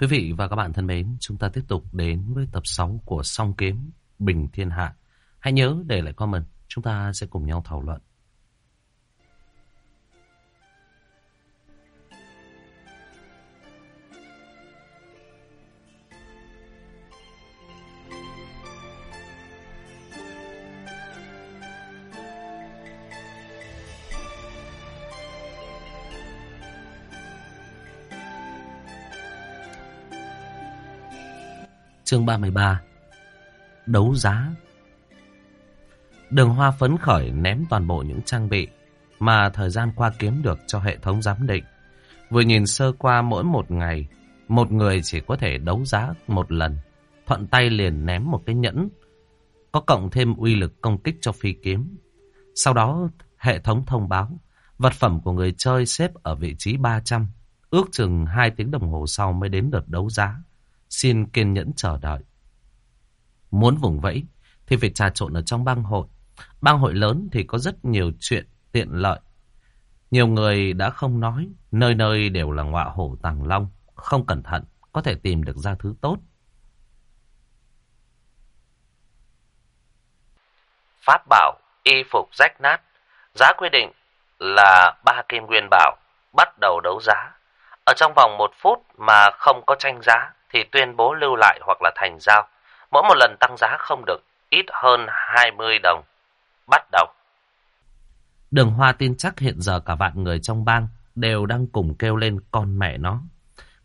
Quý vị và các bạn thân mến, chúng ta tiếp tục đến với tập 6 của Song Kiếm Bình Thiên Hạ. Hãy nhớ để lại comment, chúng ta sẽ cùng nhau thảo luận. Chương 33 Đấu giá Đường hoa phấn khởi ném toàn bộ những trang bị mà thời gian qua kiếm được cho hệ thống giám định. Vừa nhìn sơ qua mỗi một ngày, một người chỉ có thể đấu giá một lần. Thuận tay liền ném một cái nhẫn, có cộng thêm uy lực công kích cho phi kiếm. Sau đó hệ thống thông báo, vật phẩm của người chơi xếp ở vị trí 300, ước chừng 2 tiếng đồng hồ sau mới đến đợt đấu giá. Xin kiên nhẫn chờ đợi. Muốn vùng vẫy thì phải trà trộn ở trong bang hội. Bang hội lớn thì có rất nhiều chuyện tiện lợi. Nhiều người đã không nói, nơi nơi đều là ngọa hổ tàng long. Không cẩn thận, có thể tìm được ra thứ tốt. Pháp bảo, y phục rách nát. Giá quy định là ba kim nguyên bảo, bắt đầu đấu giá. Ở trong vòng một phút mà không có tranh giá thì tuyên bố lưu lại hoặc là thành giao. Mỗi một lần tăng giá không được ít hơn 20 đồng. Bắt đầu. Đường Hoa tin chắc hiện giờ cả vạn người trong bang đều đang cùng kêu lên con mẹ nó.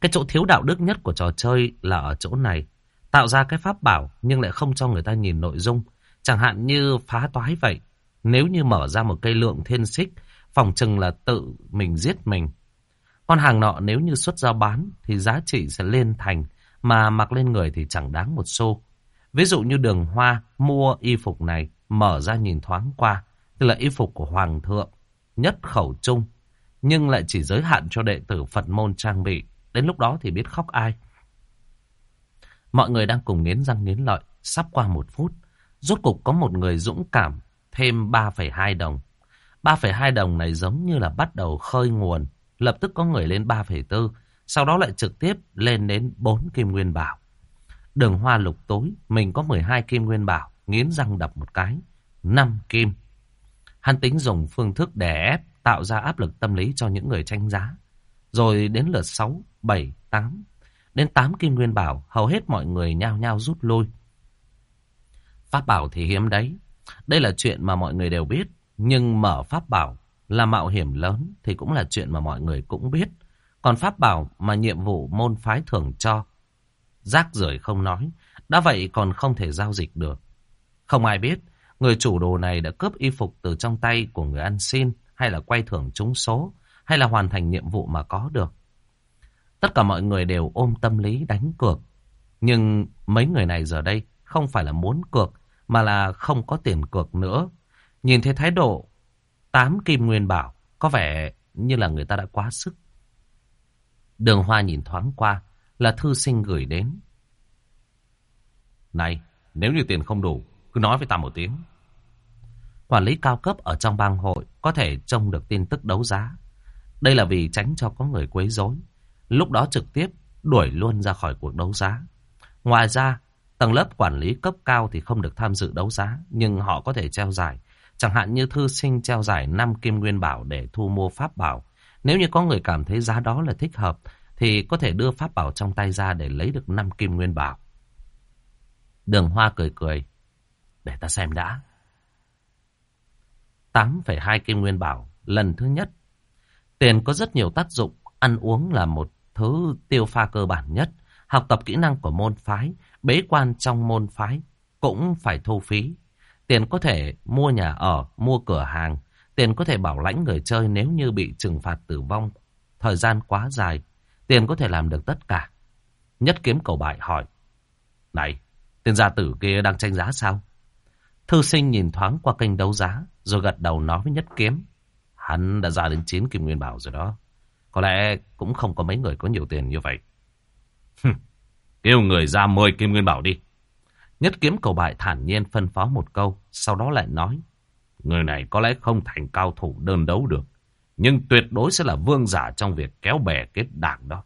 Cái chỗ thiếu đạo đức nhất của trò chơi là ở chỗ này. Tạo ra cái pháp bảo nhưng lại không cho người ta nhìn nội dung. Chẳng hạn như phá toái vậy. Nếu như mở ra một cây lượng thiên xích, phòng chừng là tự mình giết mình. Con hàng nọ nếu như xuất ra bán thì giá trị sẽ lên thành mà mặc lên người thì chẳng đáng một xu. Ví dụ như đường hoa mua y phục này, mở ra nhìn thoáng qua, thì là y phục của Hoàng thượng, nhất khẩu trung, nhưng lại chỉ giới hạn cho đệ tử Phật môn trang bị. Đến lúc đó thì biết khóc ai. Mọi người đang cùng nghiến răng nghiến lợi, sắp qua một phút. Rốt cục có một người dũng cảm, thêm 3,2 đồng. 3,2 đồng này giống như là bắt đầu khơi nguồn, lập tức có người lên 3,4, sau đó lại trực tiếp lên đến 4 kim nguyên bảo. Đường hoa lục tối, mình có 12 kim nguyên bảo, nghiến răng đập một cái. 5 kim. Hắn tính dùng phương thức đè ép, tạo ra áp lực tâm lý cho những người tranh giá. Rồi đến lượt 6, 7, 8. Đến 8 kim nguyên bảo, hầu hết mọi người nhao nhao rút lui. Pháp bảo thì hiếm đấy. Đây là chuyện mà mọi người đều biết. Nhưng mở pháp bảo là mạo hiểm lớn thì cũng là chuyện mà mọi người cũng biết. Còn pháp bảo mà nhiệm vụ môn phái thưởng cho, rác rưởi không nói, đã vậy còn không thể giao dịch được. Không ai biết, người chủ đồ này đã cướp y phục từ trong tay của người ăn xin, hay là quay thưởng trúng số, hay là hoàn thành nhiệm vụ mà có được. Tất cả mọi người đều ôm tâm lý đánh cược. Nhưng mấy người này giờ đây không phải là muốn cược, mà là không có tiền cược nữa. Nhìn thấy thái độ tám kim nguyên bảo, có vẻ như là người ta đã quá sức. Đường Hoa nhìn thoáng qua là thư sinh gửi đến. Này, nếu như tiền không đủ, cứ nói với ta một tiếng. Quản lý cao cấp ở trong bang hội có thể trông được tin tức đấu giá. Đây là vì tránh cho có người quấy rối. Lúc đó trực tiếp đuổi luôn ra khỏi cuộc đấu giá. Ngoài ra, tầng lớp quản lý cấp cao thì không được tham dự đấu giá, nhưng họ có thể treo giải. Chẳng hạn như thư sinh treo giải 5 kim nguyên bảo để thu mua pháp bảo nếu như có người cảm thấy giá đó là thích hợp, thì có thể đưa pháp bảo trong tay ra để lấy được 5 kim nguyên bảo. Đường Hoa cười cười. Để ta xem đã. 8,2 kim nguyên bảo. Lần thứ nhất. Tiền có rất nhiều tác dụng. Ăn uống là một thứ tiêu pha cơ bản nhất. Học tập kỹ năng của môn phái. Bế quan trong môn phái. Cũng phải thu phí. Tiền có thể mua nhà ở, mua cửa hàng. Tiền có thể bảo lãnh người chơi nếu như bị trừng phạt tử vong. Thời gian quá dài, tiền có thể làm được tất cả. Nhất kiếm cầu bại hỏi. Này, tên gia tử kia đang tranh giá sao? Thư sinh nhìn thoáng qua kênh đấu giá, rồi gật đầu nói với nhất kiếm. Hắn đã ra đến 9 kim nguyên bảo rồi đó. Có lẽ cũng không có mấy người có nhiều tiền như vậy. Kêu người ra 10 kim nguyên bảo đi. Nhất kiếm cầu bại thản nhiên phân phó một câu, sau đó lại nói. Người này có lẽ không thành cao thủ đơn đấu được. Nhưng tuyệt đối sẽ là vương giả trong việc kéo bè kết đảng đó.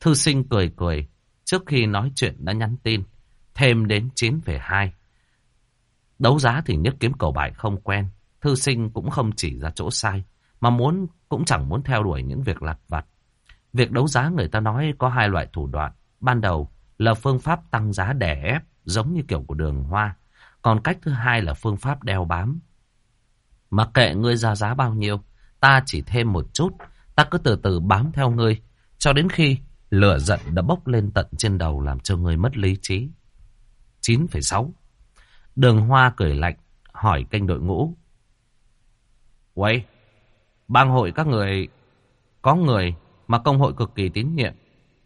Thư sinh cười cười, trước khi nói chuyện đã nhắn tin, thêm đến 9,2. Đấu giá thì nhất kiếm cầu bại không quen, thư sinh cũng không chỉ ra chỗ sai, mà muốn cũng chẳng muốn theo đuổi những việc lặt vặt. Việc đấu giá người ta nói có hai loại thủ đoạn. Ban đầu là phương pháp tăng giá đè ép, giống như kiểu của đường hoa. Còn cách thứ hai là phương pháp đeo bám. Mặc kệ ngươi ra giá bao nhiêu, ta chỉ thêm một chút, ta cứ từ từ bám theo ngươi, cho đến khi lửa giận đã bốc lên tận trên đầu làm cho ngươi mất lý trí. 9,6 Đường Hoa cười lạnh, hỏi kênh đội ngũ. Quay, bang hội các người, có người mà công hội cực kỳ tín nhiệm,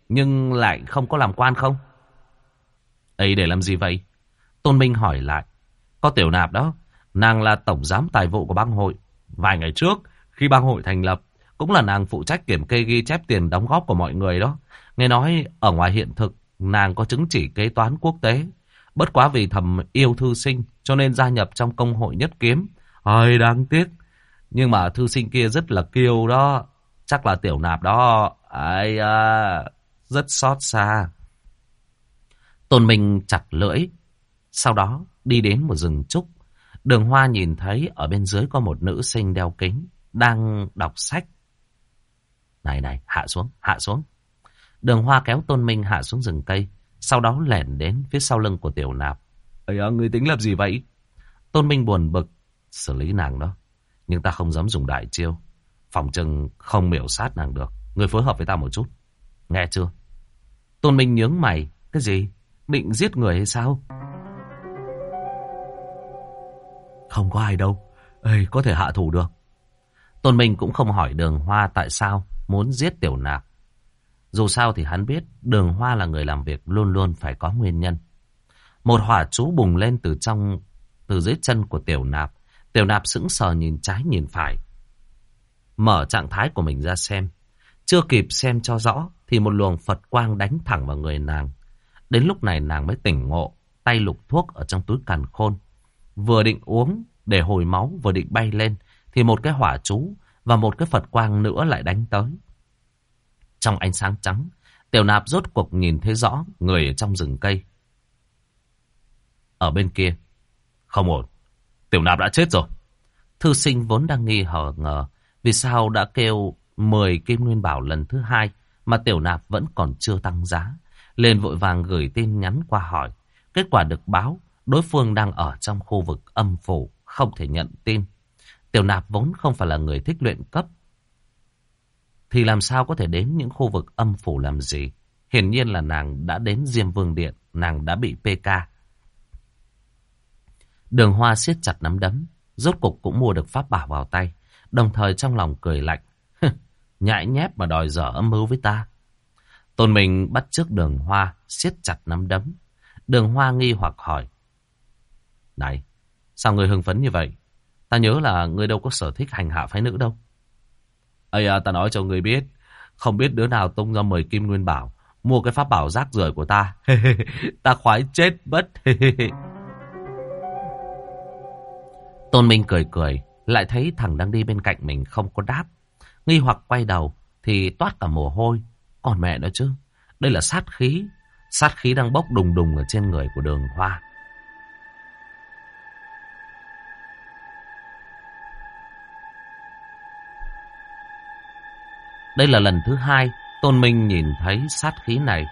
nhưng lại không có làm quan không? Ấy để làm gì vậy? Tôn Minh hỏi lại. Có tiểu nạp đó, nàng là tổng giám tài vụ của bang hội. Vài ngày trước, khi bang hội thành lập, cũng là nàng phụ trách kiểm kê ghi chép tiền đóng góp của mọi người đó. Nghe nói ở ngoài hiện thực, nàng có chứng chỉ kế toán quốc tế. Bất quá vì thầm yêu thư sinh, cho nên gia nhập trong công hội nhất kiếm. Ôi đáng tiếc. Nhưng mà thư sinh kia rất là kiêu đó. Chắc là tiểu nạp đó. Ai à, rất xót xa. Tôn Minh chặt lưỡi. Sau đó đi đến một rừng trúc. Đường Hoa nhìn thấy ở bên dưới có một nữ sinh đeo kính. Đang đọc sách. Này này, hạ xuống, hạ xuống. Đường Hoa kéo Tôn Minh hạ xuống rừng cây. Sau đó lẻn đến phía sau lưng của tiểu nạp. Ây à, người tính làm gì vậy? Tôn Minh buồn bực. Xử lý nàng đó. Nhưng ta không dám dùng đại chiêu. Phòng chừng không miểu sát nàng được. Người phối hợp với ta một chút. Nghe chưa? Tôn Minh nhướng mày. Cái gì? Định giết người hay sao? Không có ai đâu. Ê, có thể hạ thủ được. Tôn Minh cũng không hỏi đường hoa tại sao muốn giết tiểu nạp. Dù sao thì hắn biết đường hoa là người làm việc luôn luôn phải có nguyên nhân. Một hỏa chú bùng lên từ trong, từ dưới chân của tiểu nạp. Tiểu nạp sững sờ nhìn trái nhìn phải. Mở trạng thái của mình ra xem. Chưa kịp xem cho rõ thì một luồng Phật quang đánh thẳng vào người nàng. Đến lúc này nàng mới tỉnh ngộ, tay lục thuốc ở trong túi càn khôn. Vừa định uống để hồi máu, vừa định bay lên, thì một cái hỏa chú và một cái Phật quang nữa lại đánh tới. Trong ánh sáng trắng, tiểu nạp rốt cuộc nhìn thấy rõ người ở trong rừng cây. Ở bên kia, không ổn, tiểu nạp đã chết rồi. Thư sinh vốn đang nghi hờ ngờ, vì sao đã kêu 10 kim nguyên bảo lần thứ hai mà tiểu nạp vẫn còn chưa tăng giá. Lên vội vàng gửi tin nhắn qua hỏi. Kết quả được báo, đối phương đang ở trong khu vực âm phủ, không thể nhận tin. Tiểu nạp vốn không phải là người thích luyện cấp. Thì làm sao có thể đến những khu vực âm phủ làm gì? Hiển nhiên là nàng đã đến Diêm Vương Điện, nàng đã bị PK. Đường Hoa siết chặt nắm đấm, rốt cục cũng mua được pháp bảo vào tay, đồng thời trong lòng cười lạnh. Nhãi nhép mà đòi dở âm mưu với ta. Tôn Minh bắt trước đường Hoa, siết chặt nắm đấm. Đường Hoa nghi hoặc hỏi. Này, sao người hưng phấn như vậy? Ta nhớ là người đâu có sở thích hành hạ phái nữ đâu. Ây à, ta nói cho người biết. Không biết đứa nào tung ra mời Kim Nguyên Bảo. Mua cái pháp bảo rác rưởi của ta. ta khoái chết bất. Tôn Minh cười cười. Lại thấy thằng đang đi bên cạnh mình không có đáp. Nghi hoặc quay đầu. Thì toát cả mồ hôi. Còn mẹ nữa chứ. Đây là sát khí. Sát khí đang bốc đùng đùng ở trên người của đường hoa. Đây là lần thứ hai Tôn Minh nhìn thấy sát khí này.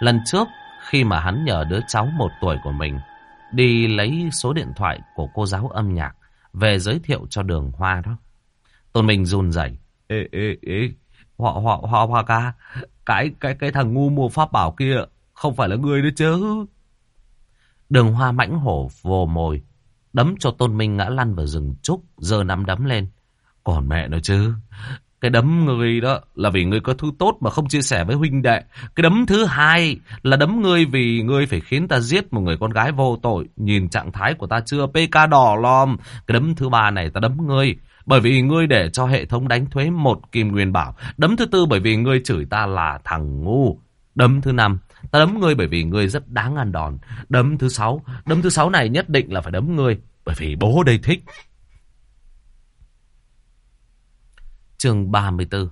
Lần trước khi mà hắn nhờ đứa cháu một tuổi của mình đi lấy số điện thoại của cô giáo âm nhạc về giới thiệu cho đường hoa đó. Tôn Minh run rẩy. Ê, ê, ê, họ họ hoa, hoa ca, cái, cái, cái thằng ngu mua pháp bảo kia không phải là người nữa chứ. Đường hoa mãnh hổ vồ mồi, đấm cho Tôn Minh ngã lăn vào rừng trúc, giờ nắm đấm lên. Còn mẹ nữa chứ, cái đấm người đó là vì người có thứ tốt mà không chia sẻ với huynh đệ. Cái đấm thứ hai là đấm ngươi vì ngươi phải khiến ta giết một người con gái vô tội. Nhìn trạng thái của ta chưa PK đỏ lòm. Cái đấm thứ ba này ta đấm ngươi. Bởi vì ngươi để cho hệ thống đánh thuế một kim nguyên bảo. Đấm thứ tư bởi vì ngươi chửi ta là thằng ngu. Đấm thứ năm, ta đấm ngươi bởi vì ngươi rất đáng ăn đòn. Đấm thứ sáu, đấm thứ sáu này nhất định là phải đấm ngươi. Bởi vì bố đây thích. chương 34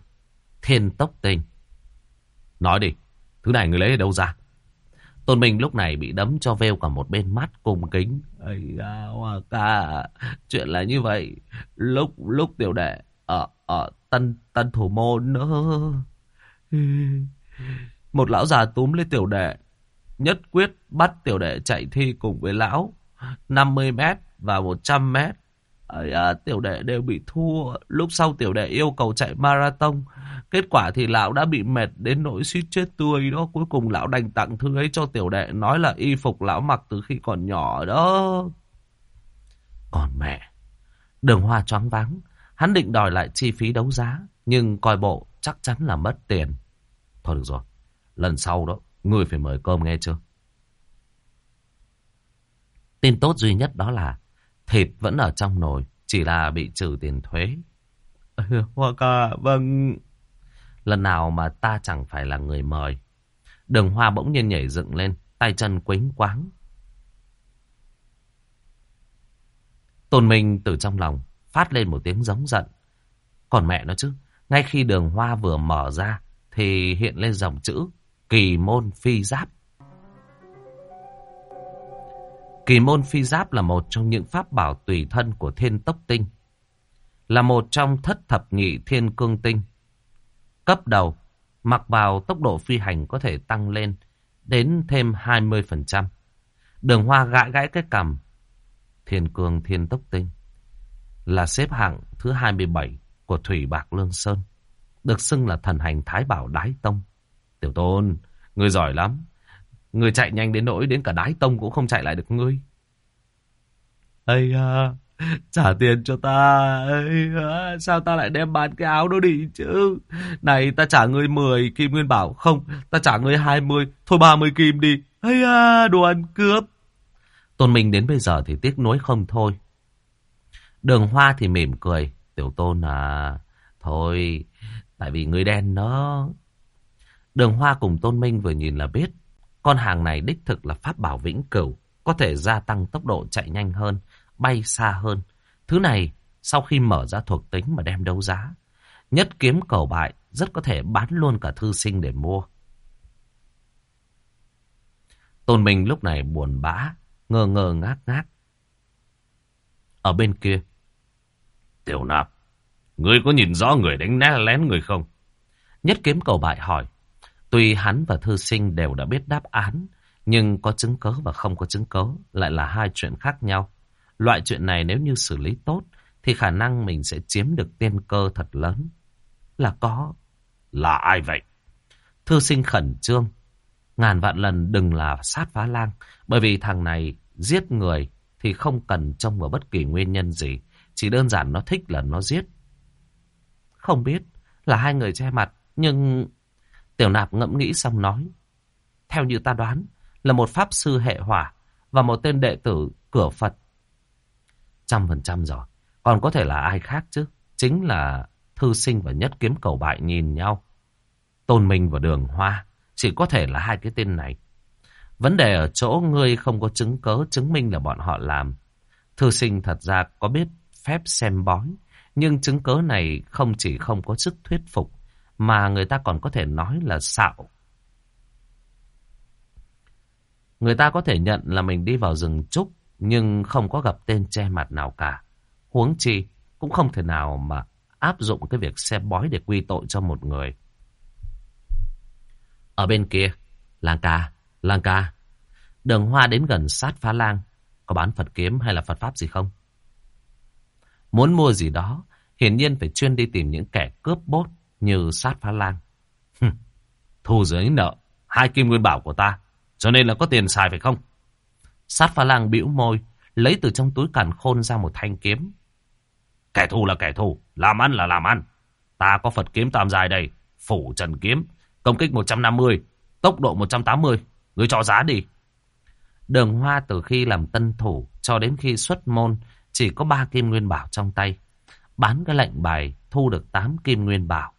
Thiên Tốc tình Nói đi, thứ này người lấy ở đâu ra? Tôn Minh lúc này bị đấm cho veo cả một bên mắt cùng kính. Ây da, Hoa ca, chuyện là như vậy. Lúc lúc tiểu đệ ở ở tân tân thủ môn nữa. Một lão già túm lấy tiểu đệ, nhất quyết bắt tiểu đệ chạy thi cùng với lão. 50 mét và 100 mét. À, tiểu đệ đều bị thua. Lúc sau tiểu đệ yêu cầu chạy marathon. Kết quả thì lão đã bị mệt đến nỗi suýt chết tươi đó. Cuối cùng lão đành tặng thứ ấy cho tiểu đệ. Nói là y phục lão mặc từ khi còn nhỏ đó. Còn mẹ. Đường hoa choáng váng. Hắn định đòi lại chi phí đấu giá. Nhưng coi bộ chắc chắn là mất tiền. Thôi được rồi. Lần sau đó. người phải mời cơm nghe chưa? Tin tốt duy nhất đó là thịt vẫn ở trong nồi, chỉ là bị trừ tiền thuế. Hoa ca, vâng. Lần nào mà ta chẳng phải là người mời. Đường hoa bỗng nhiên nhảy dựng lên, tay chân quính quáng. Tôn Minh từ trong lòng phát lên một tiếng giống giận. Còn mẹ nó chứ, ngay khi đường hoa vừa mở ra thì hiện lên dòng chữ kỳ môn phi giáp. Kỳ môn phi giáp là một trong những pháp bảo tùy thân của thiên tốc tinh. Là một trong thất thập nhị thiên cương tinh. Cấp đầu, mặc vào tốc độ phi hành có thể tăng lên đến thêm 20%. Đường hoa gãi gãi cái cằm. Thiên cương thiên tốc tinh là xếp hạng thứ 27 của Thủy Bạc Lương Sơn. Được xưng là thần hành Thái Bảo Đái Tông. Tiểu Tôn, người giỏi lắm. Người chạy nhanh đến nỗi đến cả đái tông cũng không chạy lại được ngươi. Ây à, trả tiền cho ta. Ây à, sao ta lại đem bán cái áo đó đi chứ? Này ta trả ngươi 10 kim nguyên bảo. Không, ta trả ngươi 20. Thôi 30 kim đi. Ây à, đồ ăn cướp. Tôn Minh đến bây giờ thì tiếc nuối không thôi. Đường Hoa thì mỉm cười. Tiểu Tôn à, thôi, tại vì người đen nó... Đường Hoa cùng Tôn Minh vừa nhìn là biết con hàng này đích thực là pháp bảo vĩnh cửu, có thể gia tăng tốc độ chạy nhanh hơn, bay xa hơn. Thứ này, sau khi mở ra thuộc tính mà đem đấu giá, nhất kiếm cầu bại rất có thể bán luôn cả thư sinh để mua. Tôn Minh lúc này buồn bã, ngơ ngơ ngác ngác. Ở bên kia, Tiểu Nạp, ngươi có nhìn rõ người đánh né lén người không? Nhất kiếm cầu bại hỏi. Tuy hắn và thư sinh đều đã biết đáp án, nhưng có chứng cớ và không có chứng cớ lại là hai chuyện khác nhau. Loại chuyện này nếu như xử lý tốt, thì khả năng mình sẽ chiếm được tiên cơ thật lớn. Là có. Là ai vậy? Thư sinh khẩn trương. Ngàn vạn lần đừng là sát phá lang, bởi vì thằng này giết người thì không cần trông vào bất kỳ nguyên nhân gì. Chỉ đơn giản nó thích là nó giết. Không biết là hai người che mặt, nhưng Tiểu nạp ngẫm nghĩ xong nói. Theo như ta đoán, là một pháp sư hệ hỏa và một tên đệ tử cửa Phật. Trăm phần trăm rồi. Còn có thể là ai khác chứ? Chính là thư sinh và nhất kiếm cầu bại nhìn nhau. Tôn Minh và Đường Hoa chỉ có thể là hai cái tên này. Vấn đề ở chỗ ngươi không có chứng cớ chứng minh là bọn họ làm. Thư sinh thật ra có biết phép xem bói, nhưng chứng cớ này không chỉ không có sức thuyết phục, mà người ta còn có thể nói là xạo. Người ta có thể nhận là mình đi vào rừng trúc, nhưng không có gặp tên che mặt nào cả. Huống chi, cũng không thể nào mà áp dụng cái việc xem bói để quy tội cho một người. Ở bên kia, lang ca, lang ca, đường hoa đến gần sát phá lang, có bán Phật kiếm hay là Phật Pháp gì không? Muốn mua gì đó, hiển nhiên phải chuyên đi tìm những kẻ cướp bốt như sát phá lang. Thu dưới nợ, hai kim nguyên bảo của ta, cho nên là có tiền xài phải không? Sát phá lang bĩu môi, lấy từ trong túi càn khôn ra một thanh kiếm. Kẻ thù là kẻ thù, làm ăn là làm ăn. Ta có Phật kiếm tam dài đây, phủ trần kiếm, công kích 150, tốc độ 180, người cho giá đi. Đường Hoa từ khi làm tân thủ cho đến khi xuất môn chỉ có ba kim nguyên bảo trong tay. Bán cái lệnh bài thu được 8 kim nguyên bảo.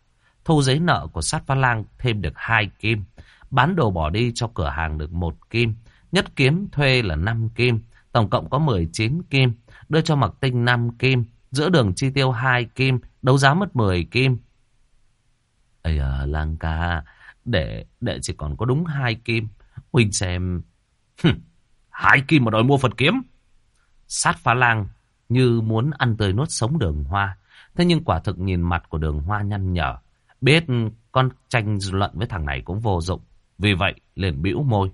Thu giấy nợ của sát phá lang thêm được 2 kim. Bán đồ bỏ đi cho cửa hàng được 1 kim. Nhất kiếm thuê là 5 kim. Tổng cộng có 19 kim. Đưa cho mặc tinh 5 kim. Giữa đường chi tiêu 2 kim. Đấu giá mất 10 kim. Ây à, lang ca. Để để chỉ còn có đúng hai kim. Huynh xem... hai kim mà đòi mua Phật kiếm. Sát phá lang như muốn ăn tươi nuốt sống đường hoa. Thế nhưng quả thực nhìn mặt của đường hoa nhăn nhở. Biết con tranh luận với thằng này cũng vô dụng. Vì vậy liền bĩu môi.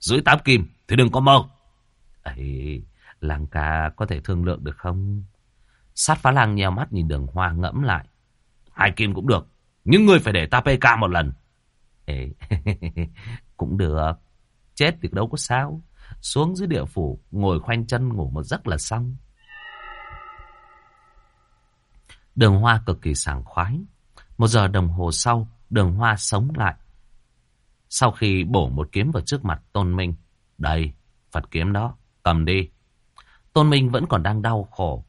Dưới tám kim thì đừng có mơ. Ấy, làng ca có thể thương lượng được không? Sát phá lang nheo mắt nhìn đường hoa ngẫm lại. Hai kim cũng được. Nhưng ngươi phải để ta PK một lần. Ấy, cũng được. Chết thì đâu có sao. Xuống dưới địa phủ, ngồi khoanh chân ngủ một giấc là xong. Đường hoa cực kỳ sảng khoái. Một giờ đồng hồ sau, đường hoa sống lại. Sau khi bổ một kiếm vào trước mặt Tôn Minh. Đây, Phật kiếm đó, cầm đi. Tôn Minh vẫn còn đang đau khổ.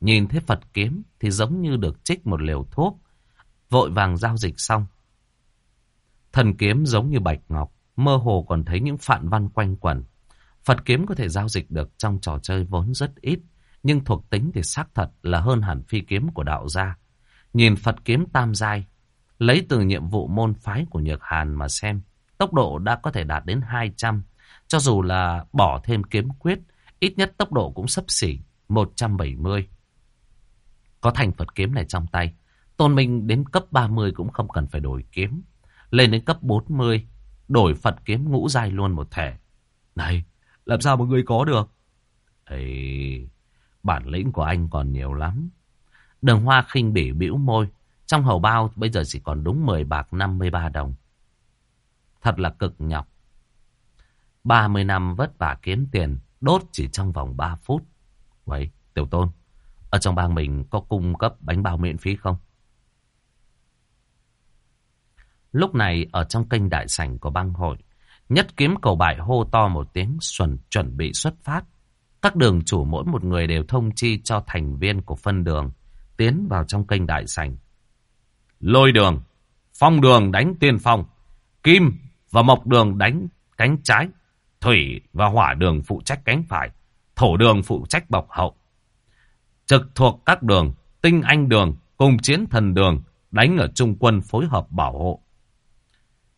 Nhìn thấy Phật kiếm thì giống như được trích một liều thuốc. Vội vàng giao dịch xong. Thần kiếm giống như bạch ngọc, mơ hồ còn thấy những phạn văn quanh quẩn. Phật kiếm có thể giao dịch được trong trò chơi vốn rất ít, nhưng thuộc tính thì xác thật là hơn hẳn phi kiếm của đạo gia. Nhìn Phật kiếm tam giai, lấy từ nhiệm vụ môn phái của Nhược Hàn mà xem, tốc độ đã có thể đạt đến 200. Cho dù là bỏ thêm kiếm quyết, ít nhất tốc độ cũng sấp xỉ 170. Có thành Phật kiếm này trong tay, Tôn Minh đến cấp 30 cũng không cần phải đổi kiếm. Lên đến cấp 40, đổi Phật kiếm ngũ giai luôn một thể. Này, làm sao mà người có được? Ê, bản lĩnh của anh còn nhiều lắm. Đường hoa khinh bỉ bĩu môi. Trong hầu bao bây giờ chỉ còn đúng 10 bạc 53 đồng. Thật là cực nhọc. 30 năm vất vả kiếm tiền, đốt chỉ trong vòng 3 phút. Vậy, Tiểu Tôn, ở trong bang mình có cung cấp bánh bao miễn phí không? Lúc này ở trong kênh đại sảnh của bang hội, nhất kiếm cầu bại hô to một tiếng xuẩn chuẩn bị xuất phát. Các đường chủ mỗi một người đều thông chi cho thành viên của phân đường tiến vào trong kênh đại sảnh. Lôi đường, phong đường đánh tiên phong, kim và mộc đường đánh cánh trái, thủy và hỏa đường phụ trách cánh phải, thổ đường phụ trách bọc hậu. Trực thuộc các đường, tinh anh đường cùng chiến thần đường đánh ở trung quân phối hợp bảo hộ.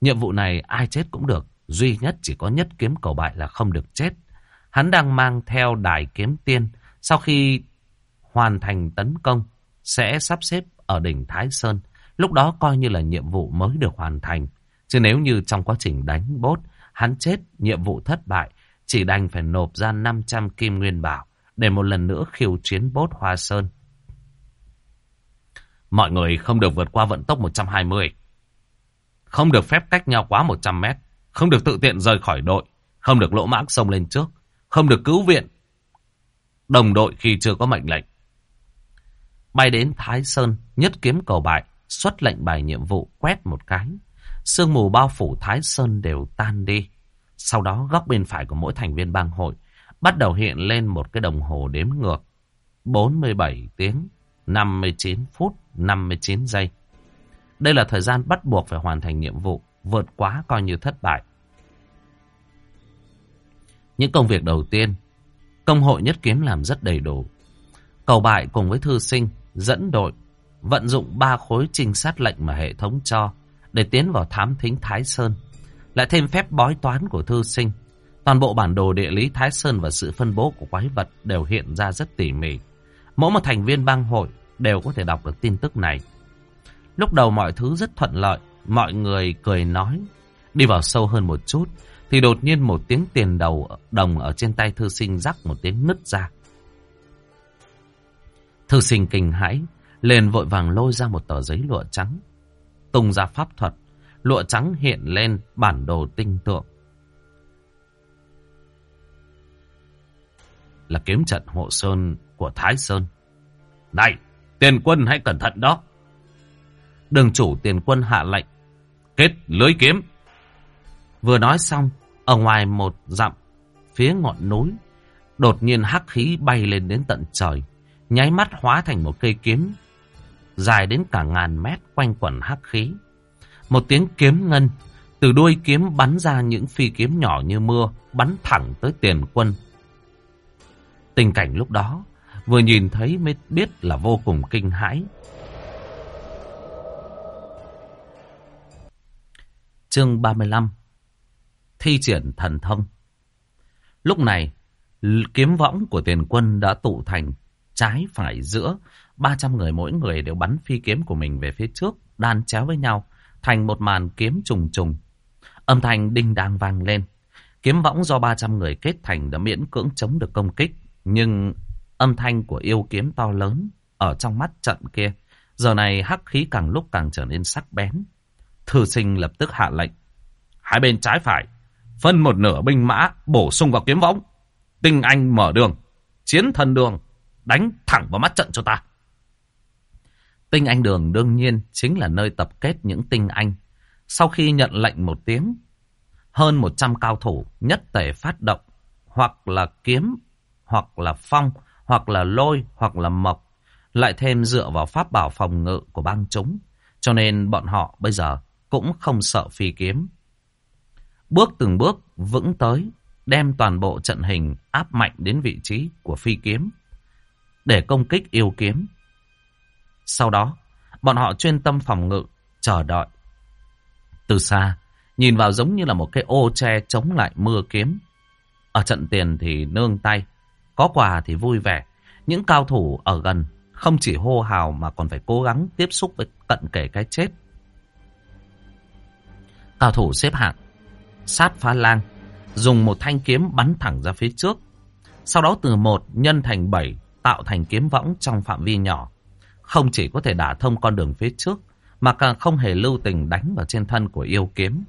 Nhiệm vụ này ai chết cũng được, duy nhất chỉ có nhất kiếm cầu bại là không được chết. Hắn đang mang theo đài kiếm tiên, sau khi hoàn thành tấn công, sẽ sắp xếp ở đỉnh Thái Sơn. Lúc đó coi như là nhiệm vụ mới được hoàn thành. Chứ nếu như trong quá trình đánh bốt, hắn chết, nhiệm vụ thất bại, chỉ đành phải nộp ra 500 kim nguyên bảo để một lần nữa khiêu chiến bốt Hoa Sơn. Mọi người không được vượt qua vận tốc 120. Không được phép cách nhau quá 100 mét. Không được tự tiện rời khỏi đội. Không được lỗ mãng xông lên trước. Không được cứu viện. Đồng đội khi chưa có mệnh lệnh. Bay đến Thái Sơn, nhất kiếm cầu bại, xuất lệnh bài nhiệm vụ quét một cái. Sương mù bao phủ Thái Sơn đều tan đi. Sau đó góc bên phải của mỗi thành viên bang hội bắt đầu hiện lên một cái đồng hồ đếm ngược. 47 tiếng, 59 phút, 59 giây. Đây là thời gian bắt buộc phải hoàn thành nhiệm vụ, vượt quá coi như thất bại. Những công việc đầu tiên, công hội nhất kiếm làm rất đầy đủ. Cầu bại cùng với thư sinh dẫn đội, vận dụng ba khối trinh sát lệnh mà hệ thống cho để tiến vào thám thính Thái Sơn. Lại thêm phép bói toán của thư sinh. Toàn bộ bản đồ địa lý Thái Sơn và sự phân bố của quái vật đều hiện ra rất tỉ mỉ. Mỗi một thành viên bang hội đều có thể đọc được tin tức này. Lúc đầu mọi thứ rất thuận lợi, mọi người cười nói. Đi vào sâu hơn một chút, thì đột nhiên một tiếng tiền đầu đồng ở trên tay thư sinh rắc một tiếng nứt ra. Thư sinh kinh hãi, liền vội vàng lôi ra một tờ giấy lụa trắng. Tung ra pháp thuật, lụa trắng hiện lên bản đồ tinh tượng. Là kiếm trận hộ sơn của Thái Sơn. Này, tiền quân hãy cẩn thận đó. Đường chủ tiền quân hạ lệnh. Kết lưới kiếm. Vừa nói xong, ở ngoài một dặm, phía ngọn núi, đột nhiên hắc khí bay lên đến tận trời nháy mắt hóa thành một cây kiếm dài đến cả ngàn mét quanh quẩn hắc khí. Một tiếng kiếm ngân từ đuôi kiếm bắn ra những phi kiếm nhỏ như mưa bắn thẳng tới tiền quân. Tình cảnh lúc đó vừa nhìn thấy mới biết là vô cùng kinh hãi. Chương 35 Thi triển thần thông Lúc này, kiếm võng của tiền quân đã tụ thành trái phải giữa. 300 người mỗi người đều bắn phi kiếm của mình về phía trước, đan chéo với nhau, thành một màn kiếm trùng trùng. Âm thanh đinh đang vang lên. Kiếm võng do 300 người kết thành đã miễn cưỡng chống được công kích. Nhưng âm thanh của yêu kiếm to lớn ở trong mắt trận kia. Giờ này hắc khí càng lúc càng trở nên sắc bén. Thư sinh lập tức hạ lệnh. Hai bên trái phải, phân một nửa binh mã bổ sung vào kiếm võng. Tinh anh mở đường, chiến thần đường, đánh thẳng vào mắt trận cho ta. Tinh anh đường đương nhiên chính là nơi tập kết những tinh anh. Sau khi nhận lệnh một tiếng, hơn 100 cao thủ nhất tề phát động, hoặc là kiếm, hoặc là phong, hoặc là lôi, hoặc là mộc, lại thêm dựa vào pháp bảo phòng ngự của bang chúng. Cho nên bọn họ bây giờ cũng không sợ phi kiếm. Bước từng bước vững tới, đem toàn bộ trận hình áp mạnh đến vị trí của phi kiếm, để công kích yêu kiếm. Sau đó, bọn họ chuyên tâm phòng ngự, chờ đợi. Từ xa, nhìn vào giống như là một cái ô che chống lại mưa kiếm. Ở trận tiền thì nương tay, có quà thì vui vẻ. Những cao thủ ở gần không chỉ hô hào mà còn phải cố gắng tiếp xúc với cận kề cái chết. Cao thủ xếp hạng, sát phá lang, dùng một thanh kiếm bắn thẳng ra phía trước. Sau đó từ một nhân thành bảy tạo thành kiếm võng trong phạm vi nhỏ. Không chỉ có thể đả thông con đường phía trước, mà càng không hề lưu tình đánh vào trên thân của yêu kiếm.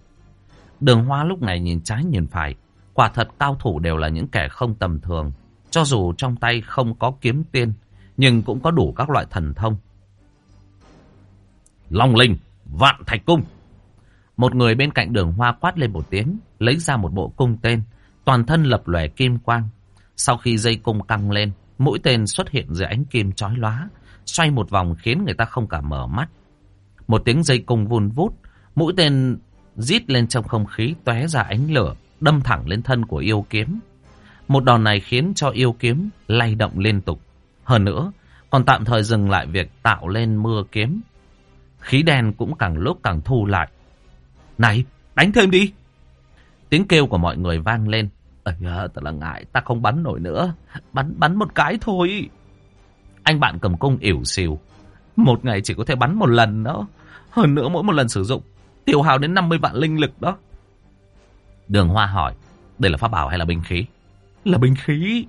Đường hoa lúc này nhìn trái nhìn phải, quả thật cao thủ đều là những kẻ không tầm thường. Cho dù trong tay không có kiếm tiên, nhưng cũng có đủ các loại thần thông. Long linh, vạn thạch cung. Một người bên cạnh đường hoa quát lên một tiếng, lấy ra một bộ cung tên, toàn thân lập lòe kim quang. Sau khi dây cung căng lên, mũi tên xuất hiện dưới ánh kim chói lóa, xoay một vòng khiến người ta không cả mở mắt. Một tiếng dây cung vun vút, mũi tên rít lên trong không khí tóe ra ánh lửa, đâm thẳng lên thân của yêu kiếm. Một đòn này khiến cho yêu kiếm lay động liên tục. Hơn nữa, còn tạm thời dừng lại việc tạo lên mưa kiếm. Khí đen cũng càng lúc càng thu lại. Này, đánh thêm đi! Tiếng kêu của mọi người vang lên. Ây à, ta là ngại, ta không bắn nổi nữa. Bắn bắn một cái thôi. Anh bạn cầm cung ỉu xìu. Một ngày chỉ có thể bắn một lần đó. Hơn nữa mỗi một lần sử dụng, tiêu hào đến 50 vạn linh lực đó. Đường Hoa hỏi, đây là pháp bảo hay là binh khí? Là binh khí.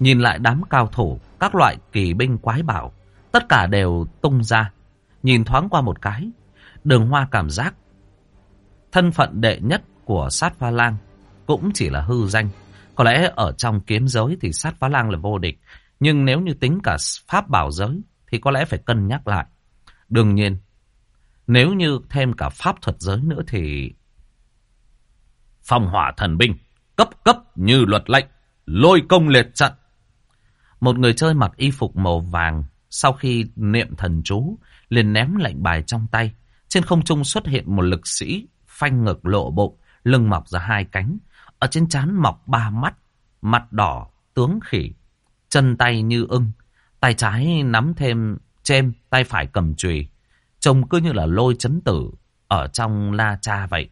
Nhìn lại đám cao thủ, các loại kỳ binh quái bảo, tất cả đều tung ra. Nhìn thoáng qua một cái, đường hoa cảm giác thân phận đệ nhất của sát pha lang cũng chỉ là hư danh. Có lẽ ở trong kiếm giới thì sát phá lang là vô địch. Nhưng nếu như tính cả pháp bảo giới thì có lẽ phải cân nhắc lại. Đương nhiên, nếu như thêm cả pháp thuật giới nữa thì... Phong hỏa thần binh, cấp cấp như luật lệnh, lôi công liệt trận. Một người chơi mặc y phục màu vàng, sau khi niệm thần chú, liền ném lệnh bài trong tay. Trên không trung xuất hiện một lực sĩ, phanh ngực lộ bụng, lưng mọc ra hai cánh. Ở trên trán mọc ba mắt, mặt đỏ, tướng khỉ, chân tay như ưng. Tay trái nắm thêm chêm, tay phải cầm chùy. Trông cứ như là lôi chấn tử ở trong la cha vậy.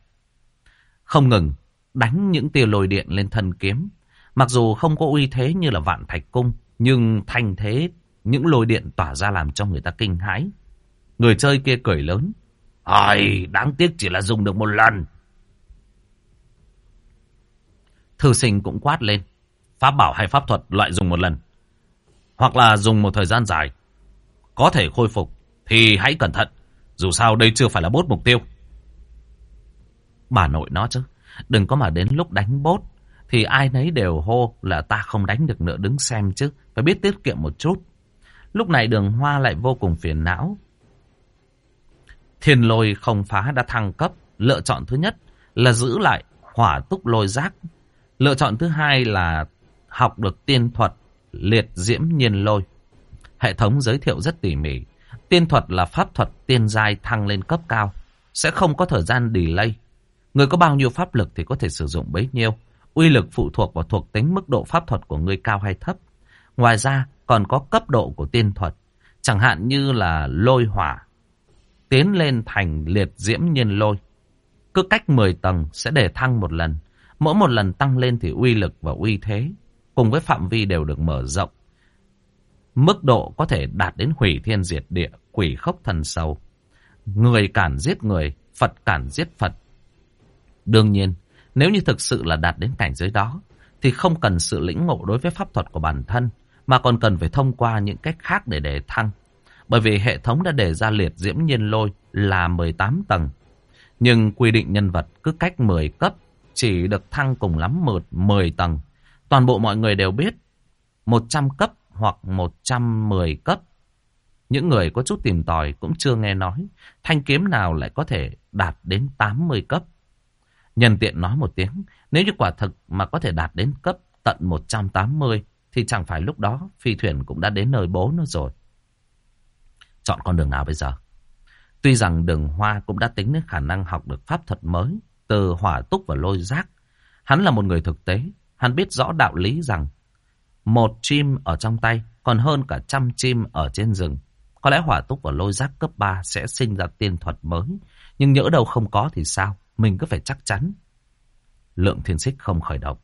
Không ngừng, đánh những tia lôi điện lên thân kiếm. Mặc dù không có uy thế như là vạn thạch cung, nhưng thành thế những lôi điện tỏa ra làm cho người ta kinh hãi. Người chơi kia cười lớn. Ai, đáng tiếc chỉ là dùng được một lần. Thư sinh cũng quát lên. Pháp bảo hay pháp thuật loại dùng một lần. Hoặc là dùng một thời gian dài. Có thể khôi phục. Thì hãy cẩn thận. Dù sao đây chưa phải là bốt mục tiêu. Bà nội nó chứ. Đừng có mà đến lúc đánh bốt. Thì ai nấy đều hô là ta không đánh được nữa, đứng xem chứ. Phải biết tiết kiệm một chút. Lúc này đường hoa lại vô cùng phiền não. Thiên lôi không phá đã thăng cấp. Lựa chọn thứ nhất là giữ lại hỏa túc lôi giác Lựa chọn thứ hai là học được tiên thuật liệt diễm nhiên lôi. Hệ thống giới thiệu rất tỉ mỉ. Tiên thuật là pháp thuật tiên giai thăng lên cấp cao. Sẽ không có thời gian delay. Người có bao nhiêu pháp lực thì có thể sử dụng bấy nhiêu. Uy lực phụ thuộc vào thuộc tính mức độ pháp thuật của người cao hay thấp. Ngoài ra, còn có cấp độ của tiên thuật. Chẳng hạn như là lôi hỏa. Tiến lên thành liệt diễm nhiên lôi. Cứ cách 10 tầng sẽ để thăng một lần. Mỗi một lần tăng lên thì uy lực và uy thế cùng với phạm vi đều được mở rộng. Mức độ có thể đạt đến hủy thiên diệt địa, quỷ khốc thần sâu. Người cản giết người, Phật cản giết Phật. Đương nhiên, nếu như thực sự là đạt đến cảnh giới đó, thì không cần sự lĩnh ngộ đối với pháp thuật của bản thân, mà còn cần phải thông qua những cách khác để đề thăng. Bởi vì hệ thống đã đề ra liệt diễm nhiên lôi là 18 tầng. Nhưng quy định nhân vật cứ cách 10 cấp chỉ được thăng cùng lắm 10 tầng. Toàn bộ mọi người đều biết 100 cấp hoặc 110 cấp. Những người có chút tìm tòi cũng chưa nghe nói thanh kiếm nào lại có thể đạt đến 80 cấp. Nhân tiện nói một tiếng, nếu như quả thực mà có thể đạt đến cấp tận 180 thì chẳng phải lúc đó phi thuyền cũng đã đến nơi bố nó rồi. Chọn con đường nào bây giờ? Tuy rằng đường hoa cũng đã tính đến khả năng học được pháp thuật mới từ hỏa túc và lôi giác. Hắn là một người thực tế. Hắn biết rõ đạo lý rằng một chim ở trong tay còn hơn cả trăm chim ở trên rừng. Có lẽ hỏa túc và lôi giác cấp 3 sẽ sinh ra tiên thuật mới. Nhưng nhỡ đâu không có thì sao? Mình cứ phải chắc chắn. Lượng thiên xích không khởi động.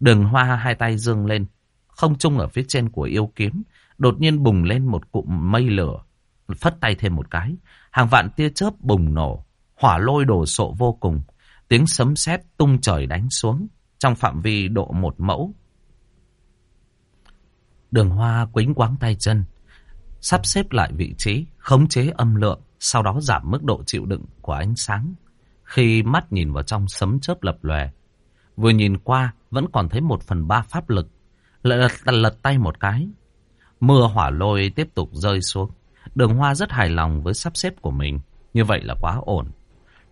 Đường hoa hai tay dương lên. Không trung ở phía trên của yêu kiếm. Đột nhiên bùng lên một cụm mây lửa. Phất tay thêm một cái. Hàng vạn tia chớp bùng nổ. Hỏa lôi đổ sộ vô cùng. Tiếng sấm sét tung trời đánh xuống. Trong phạm vi độ một mẫu. Đường hoa quính quáng tay chân. Sắp xếp lại vị trí. Khống chế âm lượng. Sau đó giảm mức độ chịu đựng của ánh sáng. Khi mắt nhìn vào trong sấm chớp lập lòe. Vừa nhìn qua vẫn còn thấy một phần ba pháp lực. Lại lật, lật tay một cái. Mưa hỏa lôi tiếp tục rơi xuống. Đường Hoa rất hài lòng với sắp xếp của mình. Như vậy là quá ổn.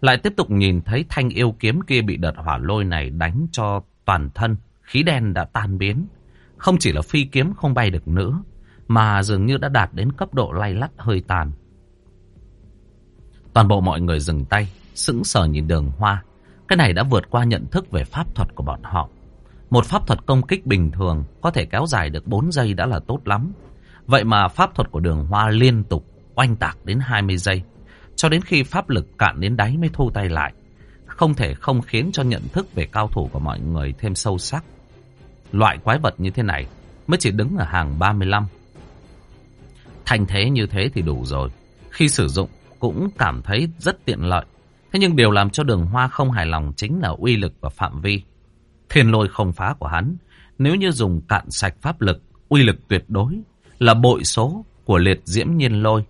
Lại tiếp tục nhìn thấy thanh yêu kiếm kia bị đợt hỏa lôi này đánh cho toàn thân. Khí đen đã tan biến. Không chỉ là phi kiếm không bay được nữa. Mà dường như đã đạt đến cấp độ lay lắt hơi tàn. Toàn bộ mọi người dừng tay. Sững sờ nhìn đường Hoa. Cái này đã vượt qua nhận thức về pháp thuật của bọn họ. Một pháp thuật công kích bình thường có thể kéo dài được 4 giây đã là tốt lắm. Vậy mà pháp thuật của đường hoa liên tục oanh tạc đến 20 giây. Cho đến khi pháp lực cạn đến đáy mới thu tay lại. Không thể không khiến cho nhận thức về cao thủ của mọi người thêm sâu sắc. Loại quái vật như thế này mới chỉ đứng ở hàng 35. Thành thế như thế thì đủ rồi. Khi sử dụng cũng cảm thấy rất tiện lợi. Thế nhưng điều làm cho đường hoa không hài lòng chính là uy lực và phạm vi. Thiên lôi không phá của hắn, nếu như dùng cạn sạch pháp lực, uy lực tuyệt đối là bội số của liệt diễm nhiên lôi,